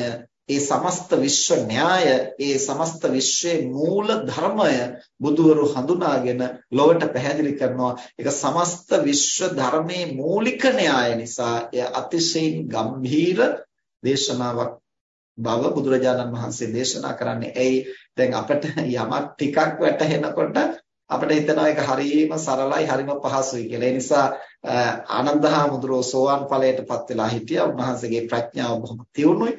ඒ සමස්ත විශ්ව න්‍යාය ඒ සමස්ත විශ්වයේ මූල ධර්මය බුදුවරු හඳුනාගෙන ලොවට පැහැදිලි කරනවා ඒක සමස්ත විශ්ව ධර්මයේ මූලික න්‍යාය නිසා එය අතිශයින් ගම්භීර දේශනාවක් බව බුදුරජාණන් වහන්සේ දේශනා කරන්නේ එයි දැන් අපිට යමක් ටිකක් වැටහෙනකොට අපිට හිතෙනවා ඒක හරියම සරලයි හරිම පහසුයි කියලා. ඒ නිසා ආනන්ද හාමුදුරුවෝ සෝවාන් ඵලයටපත් වෙලා හිටියා. උන්වහන්සේගේ ප්‍රඥාව බොහොම තියුණුයි.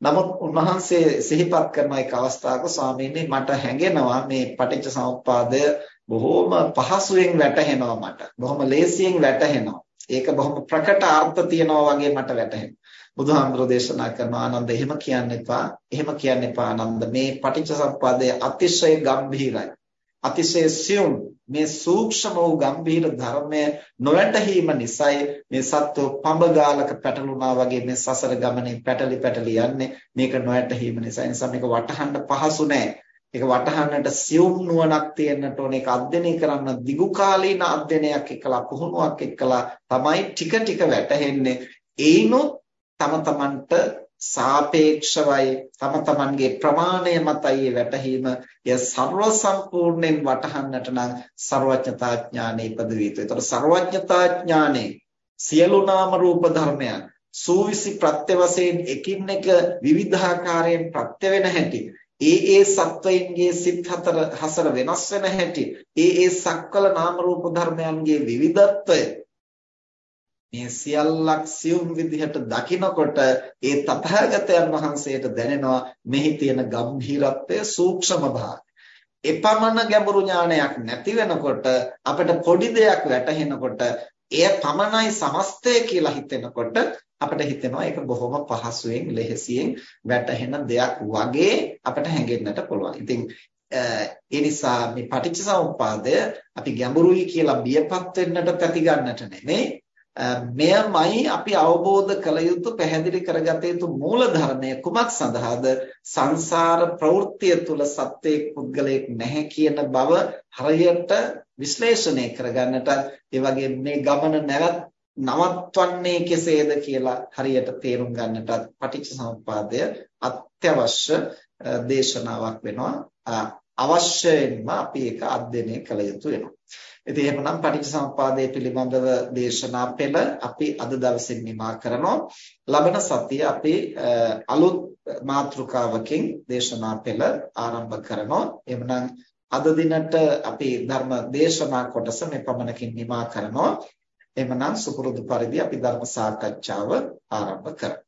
නමුත් උන්වහන්සේ සිහිපත් කරන එක අවස්ථාවක ස්වාමීනි මට හැඟෙනවා මේ පටිච්ච සමුප්පාදය බොහොම පහසුවෙන් වැටහෙනවා මට. බොහොම ලේසියෙන් වැටහෙනවා. ඒක බොහොම ප්‍රකට අර්ථ තියනවා වගේ මට වැටහෙනවා. බුදුහාමුදුරෝ දේශනා කරන ආනන්ද එහෙම කියන්න එපා. එහෙම කියන්න එපා ආනන්ද. මේ පටිච්චසමුප්පාදය අතිශය ගැඹිරයි. අතිශය සියුම් මේ සූක්ෂම වූ ගැඹීර ධර්මය නොවැටහීම නිසායි මේ සත්ව පඹගාලක පැටලුණා වගේ මේ සසර ගමනේ පැටලි පැටලි යන්නේ මේක නොවැටහීම නිසා. ඒ නිසා මේක වටහන්න පහසු නෑ. ඒක වටහන්නට සියුම් නුවණක් තියෙන්නට ඕනේ. ඒක අධ්‍යයනය කරන්න දිගු කාලීන අධ්‍යයනයක් එක්කලා පුහුණුවක් එක්කලා තමයි ටික ටික වැටහෙන්නේ. ඒනොත් තම තමන්ට සාපේක්ෂවයි තම තමන්ගේ ප්‍රමාණය මතයි වැටහීම ය ਸਰව සම්පූර්ණයෙන් වටහන්නට නම් ਸਰවඥතා ඥානෙ ඉපදුවිය යුතුයි. ඒතර ਸਰවඥතා ඥානෙ සියලු නාම රූප ධර්මයන් සූවිසි ප්‍රත්‍ය වශයෙන් එකින් එක විවිධාකාරයෙන් ප්‍රත්‍ය වෙන හැටි ඒ ඒ සත්වයන්ගේ සිත් හතර හසර වෙනස් වෙන හැටි ඒ ඒ සක්වල නාම රූප ධර්මයන්ගේ විවිධත්වය මේ සියල්ලක් සියුම් විදිහට දකිනකොට ඒ තථාගතයන් වහන්සේට දැනෙනවා මෙහි තියෙන ගම්භීරත්වය සූක්ෂම භාවය. එපමණ ගැඹුරු ඥානයක් නැති වෙනකොට අපිට පොඩි දෙයක් වැටහෙනකොට එය පමණයි සමස්තය කියලා හිතෙනකොට අපිට හිතෙනවා ඒක බොහොම පහසුවෙන් ලෙහෙසියෙන් වැටහෙන දෙයක් වගේ අපිට හැඟෙන්නට පුළුවන්. ඉතින් ඒ නිසා මේ පටිච්චසමුප්පාදය අපි ගැඹුරුයි කියලා බියපත් වෙන්නට පැති ගන්නට නෙමෙයි මෙයමයි අපි අවබෝධ කළ යුතු පැහැදිලි කරගත යුතු මූල ධර්මය කුමක් සඳහාද? සංසාර ප්‍රවෘත්තිය තුල සත්‍යයක් පුද්ගලයෙක් නැහැ කියන බව හරියට විශ්ලේෂණය කරගන්නට ඒ වගේ මේ ගමන නැවත් නවත්වන්නේ කෙසේද කියලා හරියට තේරුම් ගන්නටත් පටිච්චසමුප්පාදය අත්‍යවශ්‍ය දේශනාවක් වෙනවා. අවශ්‍යයෙන්ම අපි ඒක අධ්‍යයනය කළ යුතු වෙනවා. ඉතින් එහෙමනම් පටිච්චසමුපාදයේ පිළිබඳව දේශනා පෙළ අපි අද දවසේ නිමා කරනවා. ලබන සතිය අපි අලුත් මාතෘකාවකින් දේශනා පෙළ ආරම්භ කරනවා. එහෙමනම් අද දිනට අපි ධර්ම දේශනා කොටස මේ පමණකින් නිමා කරනවා. එහෙමනම් සුපුරුදු පරිදි අපි ධර්ම සාකච්ඡාව ආරම්භ කරමු.